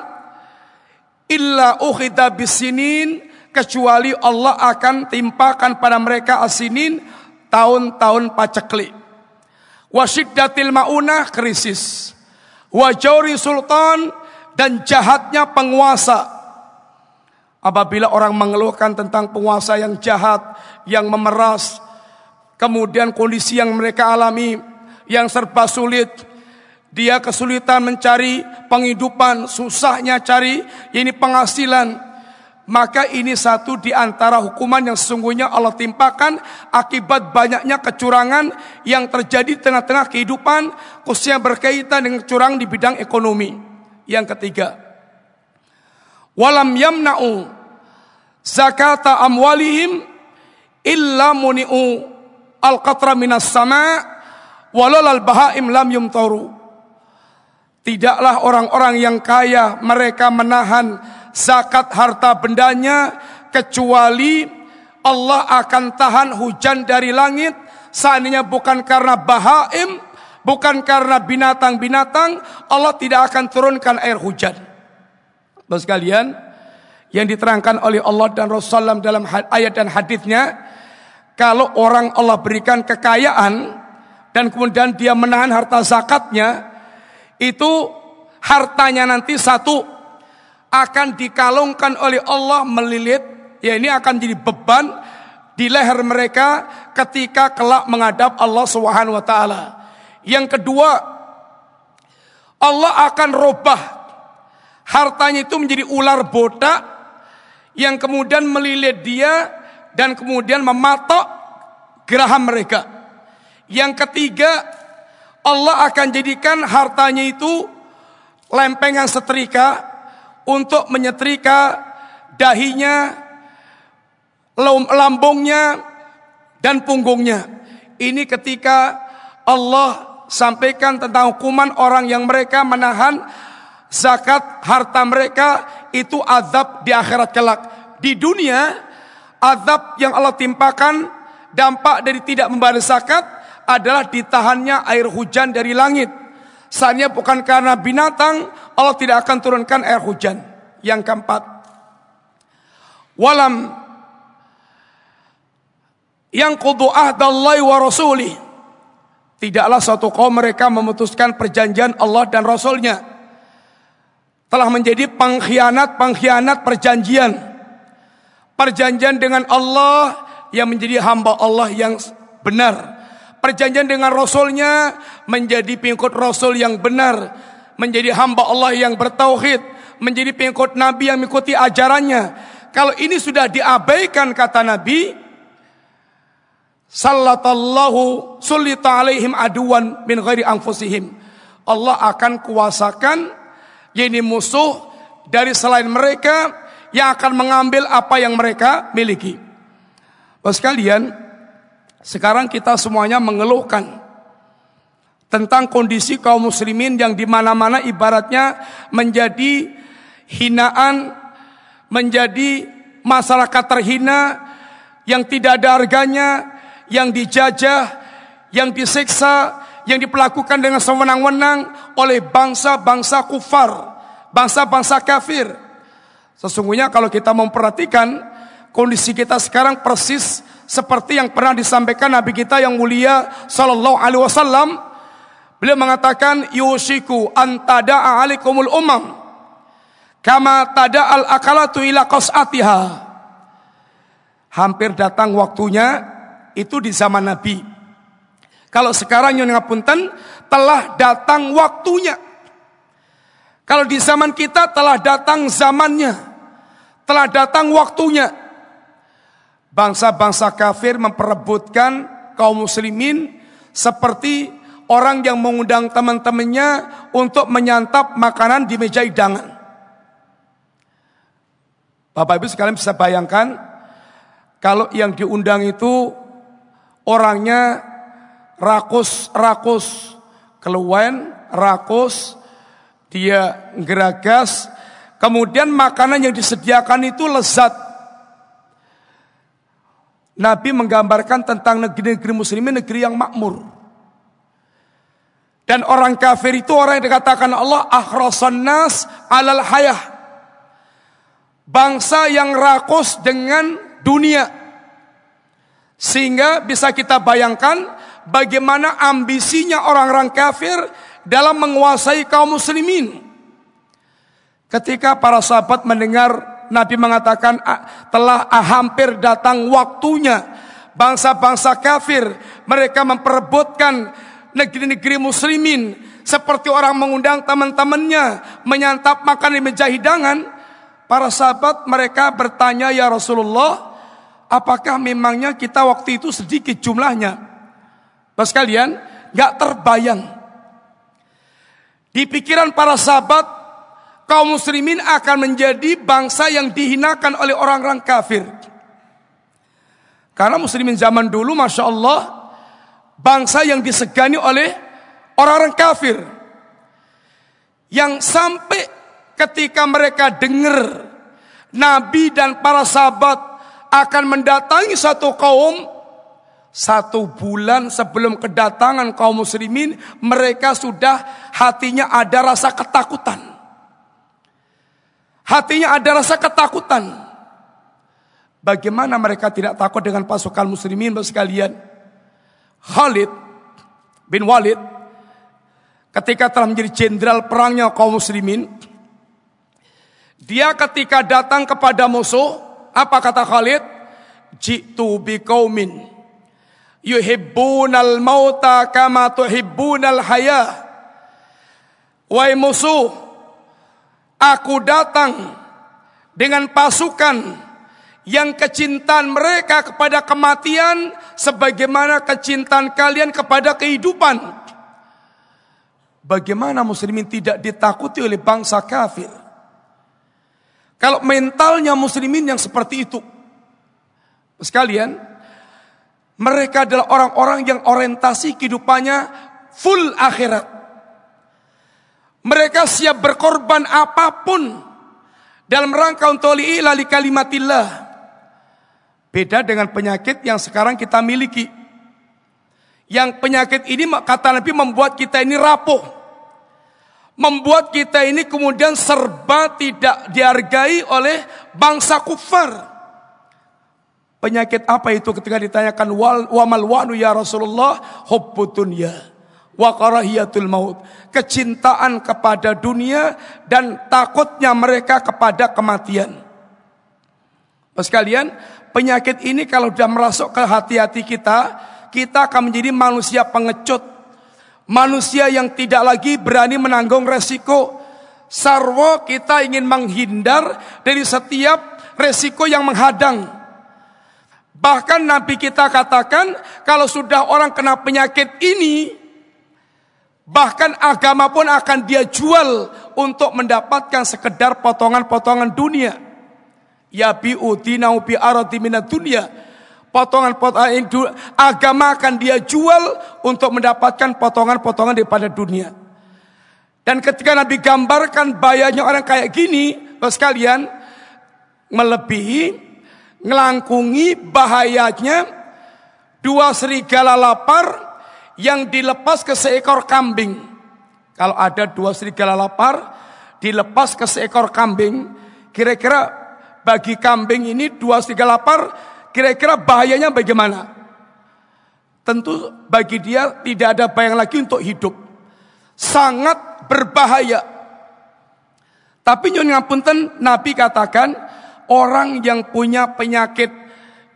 illa ukhida bisinin kecuali Allah akan timpakan pada mereka asinin tahun-tahun pacekli. Wasyiddatil maunah krisis. Wajori sultan dan jahatnya penguasa Apabila orang mengeluhkan tentang penguasa yang jahat, yang memeras, kemudian kondisi yang mereka alami yang serba sulit, dia kesulitan mencari penghidupan, susahnya cari ini penghasilan, maka ini satu di antara hukuman yang sesungguhnya Allah timpakan akibat banyaknya kecurangan yang terjadi di tengah-tengah kehidupan khususnya berkaitan dengan kecurangan di bidang ekonomi. Yang ketiga, walam yamna'u zakata amwalihim illa muni'u al-qatra minas sama walal al-bahaim lam yumtaru. Tidaklah orang-orang yang kaya mereka menahan zakat harta bendanya kecuali Allah akan tahan hujan dari langit. Seandainya bukan karena bahaim bukan karena binatang-binatang Allah tidak akan turunkan air hujan. Bapak sekalian, yang diterangkan oleh Allah dan Rasulullah dalam ayat dan hadisnya, kalau orang Allah berikan kekayaan dan kemudian dia menahan harta zakatnya, itu hartanya nanti satu akan dikalungkan oleh Allah melilit, ya ini akan jadi beban di leher mereka ketika kelak menghadap Allah Subhanahu wa taala. Yang kedua, Allah akan robah hartanya itu menjadi ular botak yang kemudian melilit dia dan kemudian mematok geraham mereka. Yang ketiga, Allah akan jadikan hartanya itu lempengan setrika untuk menyetrika dahinya, lambungnya, dan punggungnya. Ini ketika Allah sampaikan tentang hukuman orang yang mereka menahan zakat harta mereka itu azab di akhirat kelak. Di dunia azab yang Allah timpakan dampak dari tidak membayar zakat adalah ditahannya air hujan dari langit. Saatnya bukan karena binatang Allah tidak akan turunkan air hujan. Yang keempat, walam yang kudu ahdallahi wa rasulih Tidaklah suatu kaum mereka memutuskan perjanjian Allah dan Rasulnya. Telah menjadi pengkhianat-pengkhianat perjanjian. Perjanjian dengan Allah yang menjadi hamba Allah yang benar. Perjanjian dengan Rasulnya menjadi pengikut Rasul yang benar. Menjadi hamba Allah yang bertauhid. Menjadi pengikut Nabi yang mengikuti ajarannya. Kalau ini sudah diabaikan kata Nabi, Sallatallahu sulita alaihim aduan min ghairi anfusihim. Allah akan kuasakan yaitu musuh dari selain mereka yang akan mengambil apa yang mereka miliki. Bapak sekalian, sekarang kita semuanya mengeluhkan tentang kondisi kaum muslimin yang di mana-mana ibaratnya menjadi hinaan, menjadi masyarakat terhina yang tidak ada harganya, yang dijajah, yang disiksa, yang diperlakukan dengan sewenang-wenang oleh bangsa-bangsa kufar, bangsa-bangsa kafir. Sesungguhnya kalau kita memperhatikan kondisi kita sekarang persis seperti yang pernah disampaikan Nabi kita yang mulia sallallahu alaihi wasallam. Beliau mengatakan yusiku antada alikumul umam kama tada al akalatu ila qasatiha. Hampir datang waktunya itu di zaman Nabi. Kalau sekarang yang ngapunten telah datang waktunya. Kalau di zaman kita telah datang zamannya. Telah datang waktunya. Bangsa-bangsa kafir memperebutkan kaum muslimin seperti orang yang mengundang teman-temannya untuk menyantap makanan di meja hidangan. Bapak Ibu sekalian bisa bayangkan kalau yang diundang itu orangnya rakus-rakus, keluwen, rakus, dia geragas, kemudian makanan yang disediakan itu lezat. Nabi menggambarkan tentang negeri-negeri muslimin negeri yang makmur. Dan orang kafir itu orang yang dikatakan Allah akhrasan nas alal hayah. Bangsa yang rakus dengan dunia. Sehingga bisa kita bayangkan bagaimana ambisinya orang-orang kafir dalam menguasai kaum muslimin. Ketika para sahabat mendengar Nabi mengatakan telah hampir datang waktunya bangsa-bangsa kafir mereka memperebutkan negeri-negeri muslimin seperti orang mengundang teman-temannya menyantap makan di meja hidangan para sahabat mereka bertanya ya Rasulullah apakah memangnya kita waktu itu sedikit jumlahnya? Pas kalian nggak terbayang. Di pikiran para sahabat, kaum muslimin akan menjadi bangsa yang dihinakan oleh orang-orang kafir. Karena muslimin zaman dulu, masya Allah, bangsa yang disegani oleh orang-orang kafir. Yang sampai ketika mereka dengar Nabi dan para sahabat akan mendatangi satu kaum satu bulan sebelum kedatangan kaum muslimin mereka sudah hatinya ada rasa ketakutan. Hatinya ada rasa ketakutan. Bagaimana mereka tidak takut dengan pasukan muslimin sekalian? Khalid bin Walid ketika telah menjadi jenderal perangnya kaum muslimin dia ketika datang kepada musuh apa kata Khalid? Jitu biqaumin yuhibbunal mauta kama tuhibbunal haya. Wahai musuh, aku datang dengan pasukan yang kecintaan mereka kepada kematian sebagaimana kecintaan kalian kepada kehidupan. Bagaimana muslimin tidak ditakuti oleh bangsa kafir? Kalau mentalnya muslimin yang seperti itu. Sekalian, mereka adalah orang-orang yang orientasi kehidupannya full akhirat. Mereka siap berkorban apa pun dalam rangka untuk li'ilali kalimatillah. Beda dengan penyakit yang sekarang kita miliki. Yang penyakit ini kata Nabi membuat kita ini rapuh membuat kita ini kemudian serba tidak dihargai oleh bangsa kufar. Penyakit apa itu ketika ditanyakan wamal wa'nu ya Rasulullah hubbud dunya wa karahiyatul maut. Kecintaan kepada dunia dan takutnya mereka kepada kematian. Sekalian, penyakit ini kalau sudah merasuk ke hati-hati kita, kita akan menjadi manusia pengecut. Manusia yang tidak lagi berani menanggung resiko. Sarwo kita ingin menghindar dari setiap resiko yang menghadang. Bahkan Nabi kita katakan kalau sudah orang kena penyakit ini bahkan agama pun akan dia jual untuk mendapatkan sekedar potongan-potongan dunia. Ya bi'u dinau bi arati minat dunia. Potongan-potongan agama akan dia jual untuk mendapatkan potongan-potongan daripada dunia. Dan ketika Nabi gambarkan bayanya orang kayak gini, sekalian melebihi ngelangkungi bahayanya dua serigala lapar yang dilepas ke seekor kambing. Kalau ada dua serigala lapar dilepas ke seekor kambing, kira-kira bagi kambing ini dua serigala lapar, kira-kira bahayanya bagaimana? Tentu bagi dia tidak ada bayang lagi untuk hidup. Sangat berbahaya. Tapi nyun ngapunten Nabi katakan orang yang punya penyakit,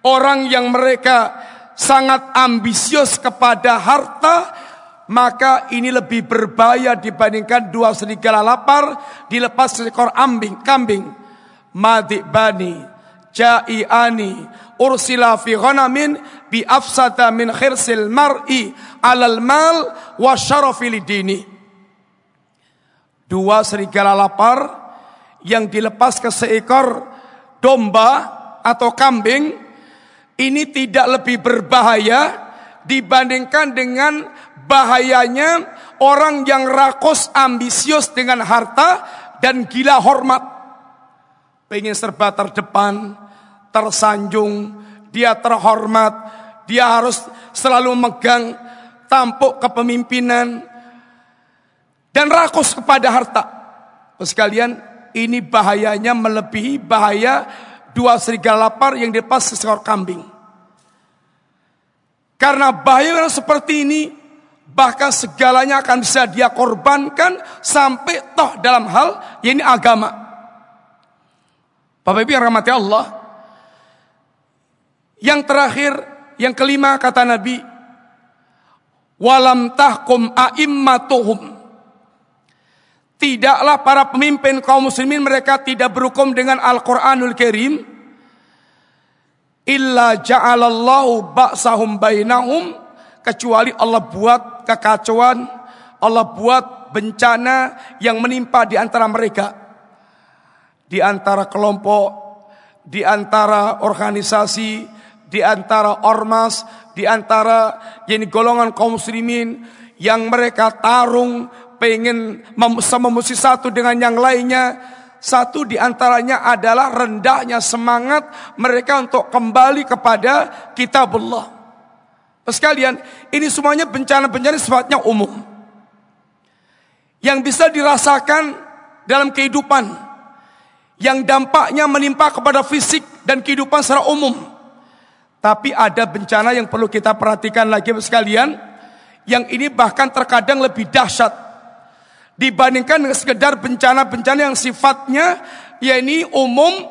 orang yang mereka sangat ambisius kepada harta, maka ini lebih berbahaya dibandingkan dua serigala lapar dilepas seekor ambing, kambing. Madibani, jai'ani, ursila fi ghanamin bi afsada min khirsil mar'i alal mal wa syarafi dini. Dua serigala lapar yang dilepas ke seekor domba atau kambing ini tidak lebih berbahaya dibandingkan dengan bahayanya orang yang rakus ambisius dengan harta dan gila hormat. Pengen serba terdepan, tersanjung, dia terhormat, dia harus selalu memegang tampuk kepemimpinan dan rakus kepada harta. Sekalian, ini bahayanya melebihi bahaya dua serigala lapar yang dilepas seekor kambing. Karena bahaya yang seperti ini, bahkan segalanya akan bisa dia korbankan sampai toh dalam hal ini agama. Bapak Ibu yang rahmati Allah. Yang terakhir, yang kelima kata Nabi, walam tahkum a'immatuhum Tidaklah para pemimpin kaum muslimin mereka tidak berhukum dengan Al-Quranul Karim. Illa ja'alallahu ba'sahum bainahum. Kecuali Allah buat kekacauan. Allah buat bencana yang menimpa di antara mereka. Di antara kelompok, di antara organisasi, di antara ormas, di antara yang golongan kaum muslimin yang mereka tarung pengen memusi satu dengan yang lainnya. Satu di antaranya adalah rendahnya semangat mereka untuk kembali kepada kitabullah. Sekalian, ini semuanya bencana-bencana sifatnya umum. Yang bisa dirasakan dalam kehidupan. Yang dampaknya menimpa kepada fisik dan kehidupan secara umum. Tapi ada bencana yang perlu kita perhatikan lagi sekalian. Yang ini bahkan terkadang lebih dahsyat dibandingkan dengan sekedar bencana-bencana yang sifatnya ya ini umum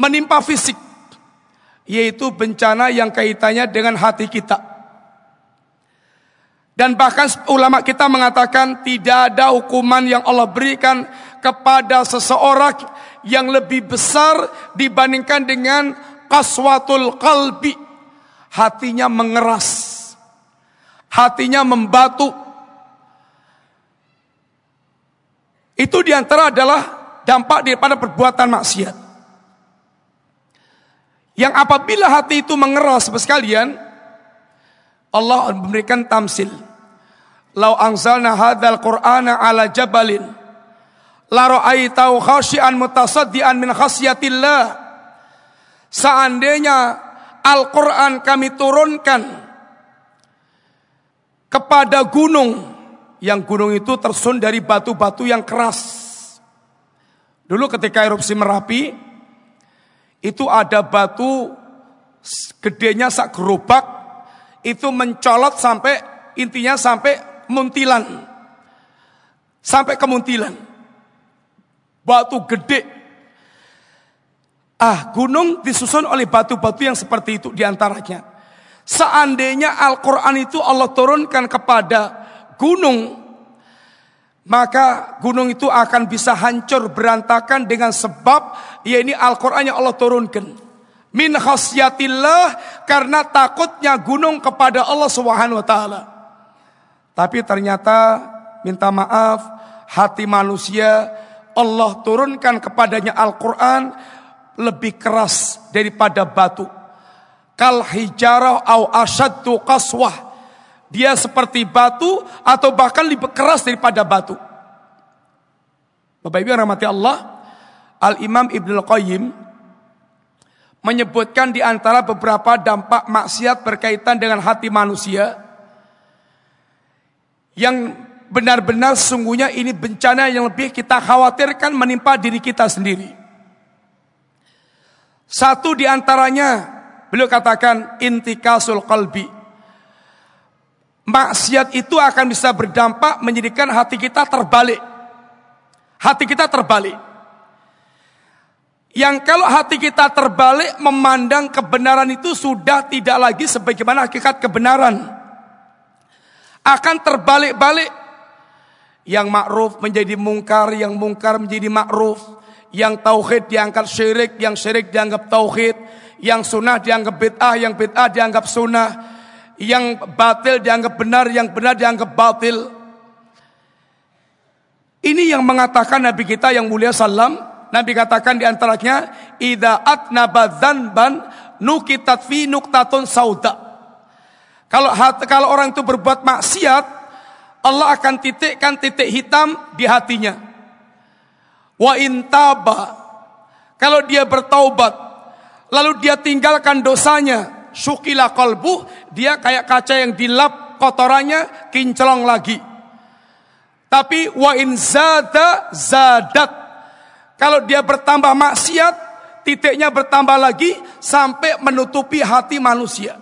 menimpa fisik yaitu bencana yang kaitannya dengan hati kita. Dan bahkan ulama kita mengatakan tidak ada hukuman yang Allah berikan kepada seseorang yang lebih besar dibandingkan dengan kaswatul qalbi. Hatinya mengeras hatinya membatu Itu di antara adalah dampak daripada perbuatan maksiat. Yang apabila hati itu mengeras sekalian, Allah memberikan tamsil. Lau angzalna hadzal qur'ana ala jabalin la ra'aitahu khashian mutasaddian min khasyatillah. Seandainya Al-Qur'an kami turunkan kepada gunung yang gunung itu tersun dari batu-batu yang keras. Dulu ketika erupsi Merapi, itu ada batu gedenya sak gerobak itu mencolot sampai intinya sampai muntilan. Sampai kemuntilan. Batu gede. Ah, gunung disusun oleh batu-batu yang seperti itu di antaranya. Seandainya Al-Quran itu Allah turunkan kepada gunung, maka gunung itu akan bisa hancur berantakan dengan sebab ya ini Al-Quran yang Allah turunkan. Min khasyatillah karena takutnya gunung kepada Allah Subhanahu wa taala. Tapi ternyata minta maaf hati manusia Allah turunkan kepadanya Al-Quran lebih keras daripada batu. Kal hijarah au asyaddu qaswah dia seperti batu atau bahkan lebih keras daripada batu. Bapak Ibu yang rahmati Allah, Al-Imam Ibnu Qayyim menyebutkan di antara beberapa dampak maksiat berkaitan dengan hati manusia yang benar-benar sungguhnya ini bencana yang lebih kita khawatirkan menimpa diri kita sendiri. Satu di antaranya beliau katakan intikasul qalbi maksiat itu akan bisa berdampak menjadikan hati kita terbalik. Hati kita terbalik. Yang kalau hati kita terbalik memandang kebenaran itu sudah tidak lagi sebagaimana hakikat kebenaran. Akan terbalik-balik. Yang ma'ruf menjadi mungkar, yang mungkar menjadi ma'ruf. Yang tauhid diangkat syirik, yang syirik dianggap tauhid. Yang sunnah dianggap bid'ah, yang bid'ah dianggap sunnah yang batil dianggap benar, yang benar dianggap batil. Ini yang mengatakan Nabi kita yang mulia salam. Nabi katakan di antaranya, Ida atnaba dzanban nukitat fi nuktatun sauda. Kalau kalau orang itu berbuat maksiat, Allah akan titikkan titik hitam di hatinya. Wa intaba. Kalau dia bertaubat, lalu dia tinggalkan dosanya, Sukila kolbu, dia kayak kaca yang dilap kotorannya, kinclong lagi. Tapi wa in zada zadat. Kalau dia bertambah maksiat, titiknya bertambah lagi sampai menutupi hati manusia.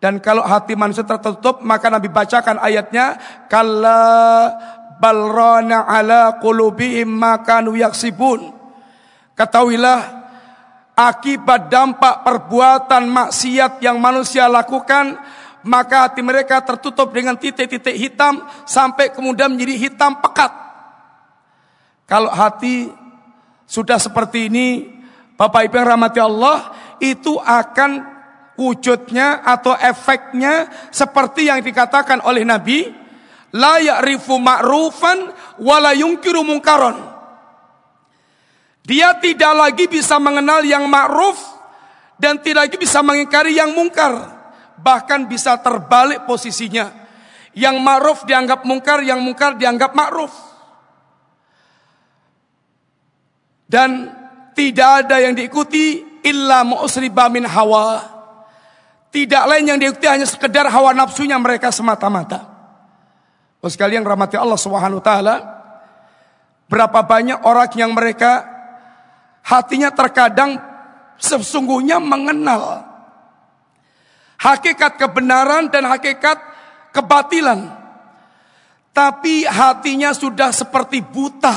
Dan kalau hati manusia tertutup, maka Nabi bacakan ayatnya, kalla balrona ala qulubihim makanu yaksibun. Ketahuilah akibat dampak perbuatan maksiat yang manusia lakukan, maka hati mereka tertutup dengan titik-titik hitam sampai kemudian menjadi hitam pekat. Kalau hati sudah seperti ini, Bapak Ibu yang rahmati Allah, itu akan wujudnya atau efeknya seperti yang dikatakan oleh Nabi, la ya'rifu ma'rufan wa la yungkiru mungkaron. Dia tidak lagi bisa mengenal yang ma'ruf dan tidak lagi bisa mengingkari yang mungkar. Bahkan bisa terbalik posisinya. Yang ma'ruf dianggap mungkar, yang mungkar dianggap ma'ruf. Dan tidak ada yang diikuti illa mu'sriba min hawa. Tidak lain yang diikuti hanya sekedar hawa nafsunya mereka semata-mata. Oh sekalian rahmati Allah Subhanahu taala. Berapa banyak orang yang mereka hatinya terkadang sesungguhnya mengenal hakikat kebenaran dan hakikat kebatilan. Tapi hatinya sudah seperti buta.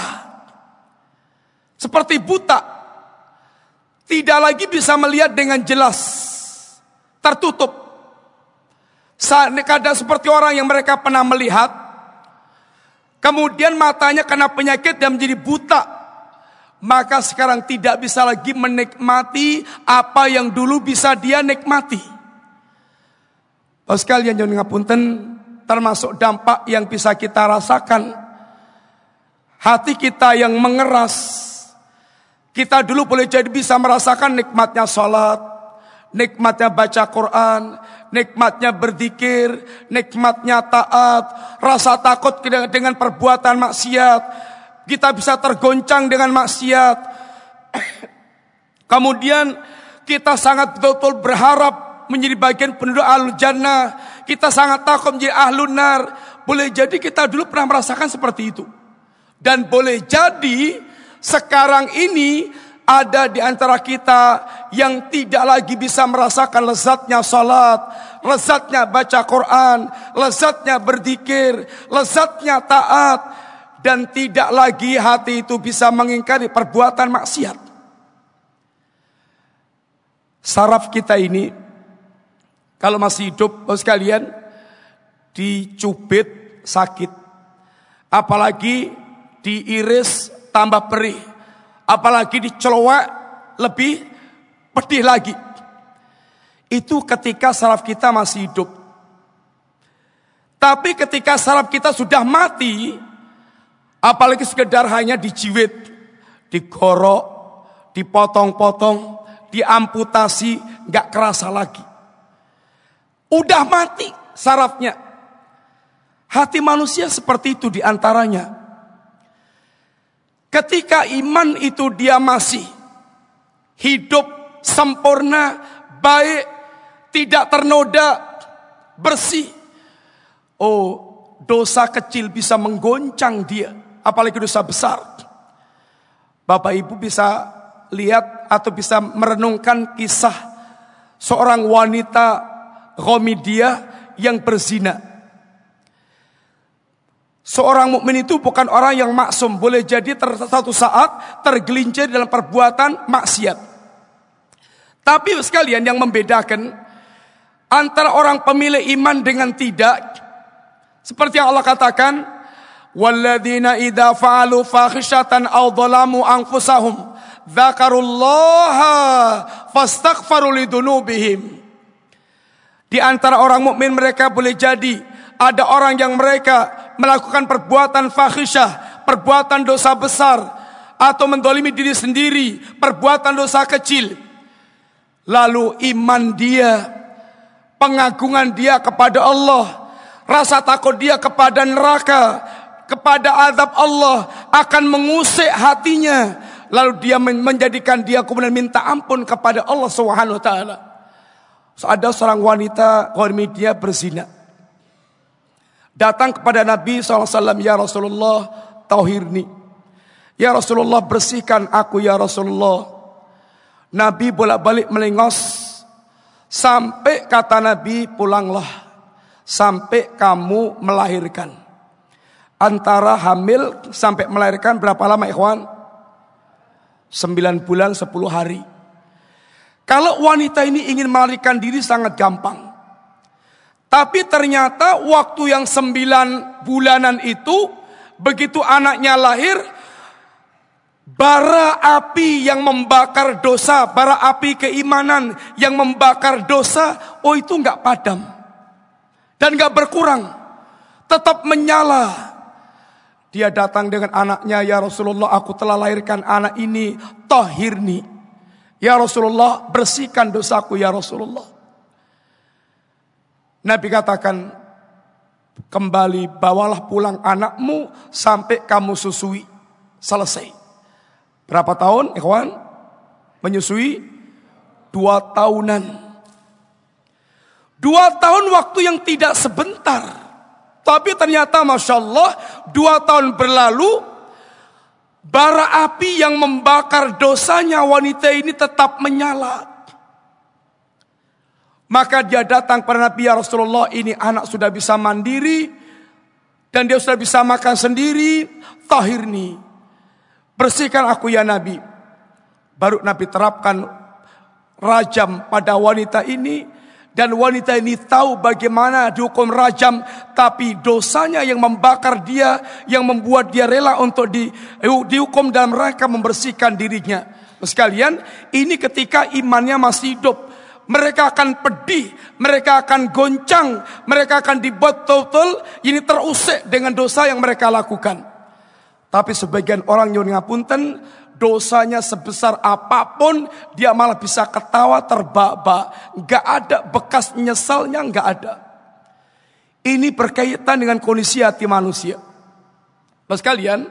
Seperti buta. Tidak lagi bisa melihat dengan jelas. Tertutup. Kadang seperti orang yang mereka pernah melihat. Kemudian matanya kena penyakit dan menjadi buta maka sekarang tidak bisa lagi menikmati apa yang dulu bisa dia nikmati. Oh sekalian jangan ngapunten termasuk dampak yang bisa kita rasakan. Hati kita yang mengeras. Kita dulu boleh jadi bisa merasakan nikmatnya sholat, nikmatnya baca Quran, nikmatnya berzikir, nikmatnya taat, rasa takut dengan perbuatan maksiat, kita bisa tergoncang dengan maksiat. [coughs] Kemudian kita sangat betul-betul berharap menjadi bagian penduduk ahlul jannah. Kita sangat takut menjadi ahlun nar. Boleh jadi kita dulu pernah merasakan seperti itu. Dan boleh jadi sekarang ini ada di antara kita yang tidak lagi bisa merasakan lezatnya salat, lezatnya baca Quran, lezatnya berzikir, lezatnya taat dan tidak lagi hati itu bisa mengingkari perbuatan maksiat. Saraf kita ini kalau masih hidup, bos sekalian, dicubit sakit. Apalagi diiris tambah perih apalagi dicelowak lebih pedih lagi. Itu ketika saraf kita masih hidup. Tapi ketika saraf kita sudah mati, apalagi sekedar hanya dijiwit, digorok, dipotong-potong, diamputasi, nggak kerasa lagi. Udah mati sarafnya. Hati manusia seperti itu di antaranya. Ketika iman itu dia masih hidup sempurna, baik, tidak ternoda, bersih. Oh, dosa kecil bisa menggoncang dia, apalagi dosa besar. Bapak Ibu bisa lihat atau bisa merenungkan kisah seorang wanita Romidia yang berzina. Seorang mukmin itu bukan orang yang maksum, boleh jadi ter satu saat tergelincir dalam perbuatan maksiat. Tapi sekalian yang membedakan antara orang pemilik iman dengan tidak seperti yang Allah katakan walladzina idza fa'alu fakhishatan aw dhalamu anfusahum dzakarullaha fastaghfaru lidunubihim di antara orang mukmin mereka boleh jadi ada orang yang mereka melakukan perbuatan fahisyah, perbuatan dosa besar, atau mendolimi diri sendiri, perbuatan dosa kecil. Lalu iman dia, pengagungan dia kepada Allah, rasa takut dia kepada neraka, kepada azab Allah akan mengusik hatinya. Lalu dia menjadikan dia kemudian minta ampun kepada Allah Subhanahu wa taala. Ada seorang wanita dia berzina datang kepada Nabi SAW, Ya Rasulullah, tauhirni. Ya Rasulullah, bersihkan aku ya Rasulullah. Nabi bolak-balik melengos. Sampai kata Nabi, pulanglah. Sampai kamu melahirkan. Antara hamil sampai melahirkan berapa lama ikhwan? Sembilan bulan sepuluh hari. Kalau wanita ini ingin melarikan diri sangat gampang. Tapi ternyata waktu yang sembilan bulanan itu, begitu anaknya lahir, bara api yang membakar dosa, bara api keimanan yang membakar dosa, oh itu nggak padam. Dan nggak berkurang, tetap menyala. Dia datang dengan anaknya, ya Rasulullah aku telah lahirkan anak ini, tohirni. Ya Rasulullah bersihkan dosaku ya Rasulullah. Nabi katakan, kembali bawalah pulang anakmu sampai kamu susui. Selesai. Berapa tahun, ikhwan? Menyusui? Dua tahunan. Dua tahun waktu yang tidak sebentar. Tapi ternyata Masya Allah, dua tahun berlalu, bara api yang membakar dosanya wanita ini tetap menyala. Maka dia datang kepada Nabi ya Rasulullah ini anak sudah bisa mandiri dan dia sudah bisa makan sendiri. Tahirni. Bersihkan aku ya Nabi. Baru Nabi terapkan rajam pada wanita ini dan wanita ini tahu bagaimana dihukum rajam tapi dosanya yang membakar dia yang membuat dia rela untuk di, dihukum dalam rangka membersihkan dirinya sekalian ini ketika imannya masih hidup mereka akan pedih, mereka akan goncang, mereka akan dibuat total ini terusik dengan dosa yang mereka lakukan. Tapi sebagian orang yang ngapunten dosanya sebesar apa pun dia malah bisa ketawa terbahak nggak ada bekas nyesalnya nggak ada. Ini berkaitan dengan kondisi hati manusia. Mas kalian,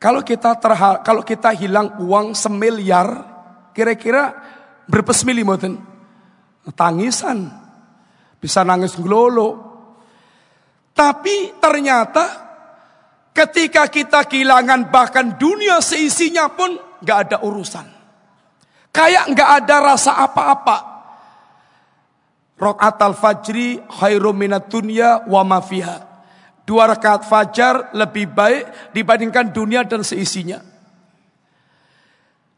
kalau kita terha kalau kita hilang uang semiliar, kira-kira Berpes mboten? Tangisan. Bisa nangis ngelolo. Tapi ternyata ketika kita kehilangan bahkan dunia seisinya pun nggak ada urusan. Kayak nggak ada rasa apa-apa. Rokat al-fajri khairum minat dunya wa mafiha. Dua rakaat fajar lebih baik dibandingkan dunia dan seisinya.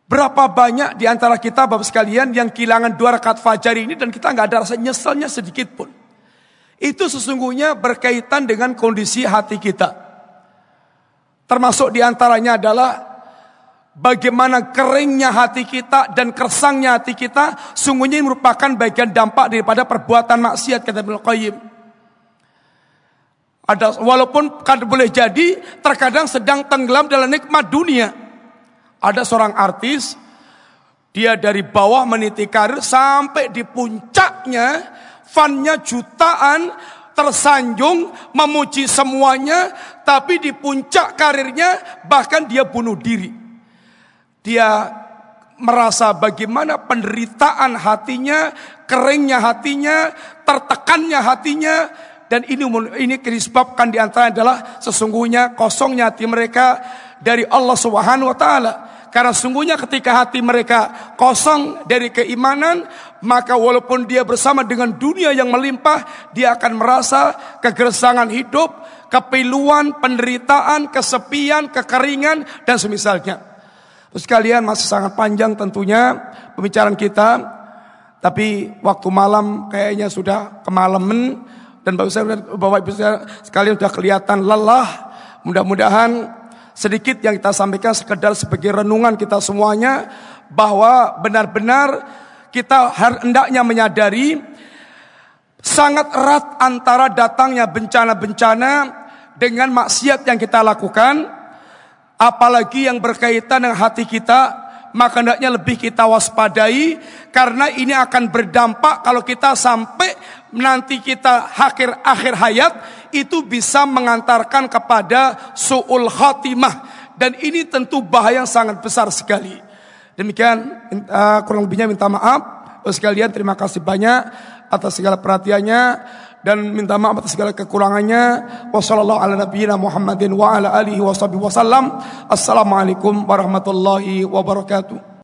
Berapa banyak di antara kita Bapak sekalian yang kehilangan dua rakaat fajar ini dan kita nggak ada rasa nyeselnya sedikit pun. Itu sesungguhnya berkaitan dengan kondisi hati kita. Termasuk di antaranya adalah bagaimana keringnya hati kita dan kersangnya hati kita sungguhnya merupakan bagian dampak daripada perbuatan maksiat kata Ibnu Qayyim. Ada walaupun kan boleh jadi terkadang sedang tenggelam dalam nikmat dunia. Ada seorang artis dia dari bawah meniti karir sampai di puncaknya fannya jutaan tersanjung memuji semuanya tapi di puncak karirnya bahkan dia bunuh diri. Dia merasa bagaimana penderitaan hatinya, keringnya hatinya, tertekannya hatinya, dan ini ini disebabkan di antara adalah sesungguhnya kosongnya hati mereka dari Allah Subhanahu wa taala. Karena sungguhnya ketika hati mereka kosong dari keimanan, maka walaupun dia bersama dengan dunia yang melimpah, dia akan merasa kegersangan hidup, kepiluan, penderitaan, kesepian, kekeringan, dan semisalnya. Terus kalian masih sangat panjang tentunya pembicaraan kita, tapi waktu malam kayaknya sudah kemalaman dan Bapak, saya, Bapak Ibu sekalian sudah kelihatan lelah. Mudah-mudahan sedikit yang kita sampaikan sekedar sebagai renungan kita semuanya bahwa benar-benar kita hendaknya menyadari sangat erat antara datangnya bencana-bencana dengan maksiat yang kita lakukan apalagi yang berkaitan dengan hati kita maka hendaknya lebih kita waspadai karena ini akan berdampak kalau kita sampai nanti kita akhir akhir hayat itu bisa mengantarkan kepada suul khatimah dan ini tentu bahaya yang sangat besar sekali. Demikian uh, kurang lebihnya minta maaf. Sekalian terima kasih banyak atas segala perhatiannya dan minta maaf atas segala kekurangannya. Wassalamualaikum warahmatullahi wabarakatuh.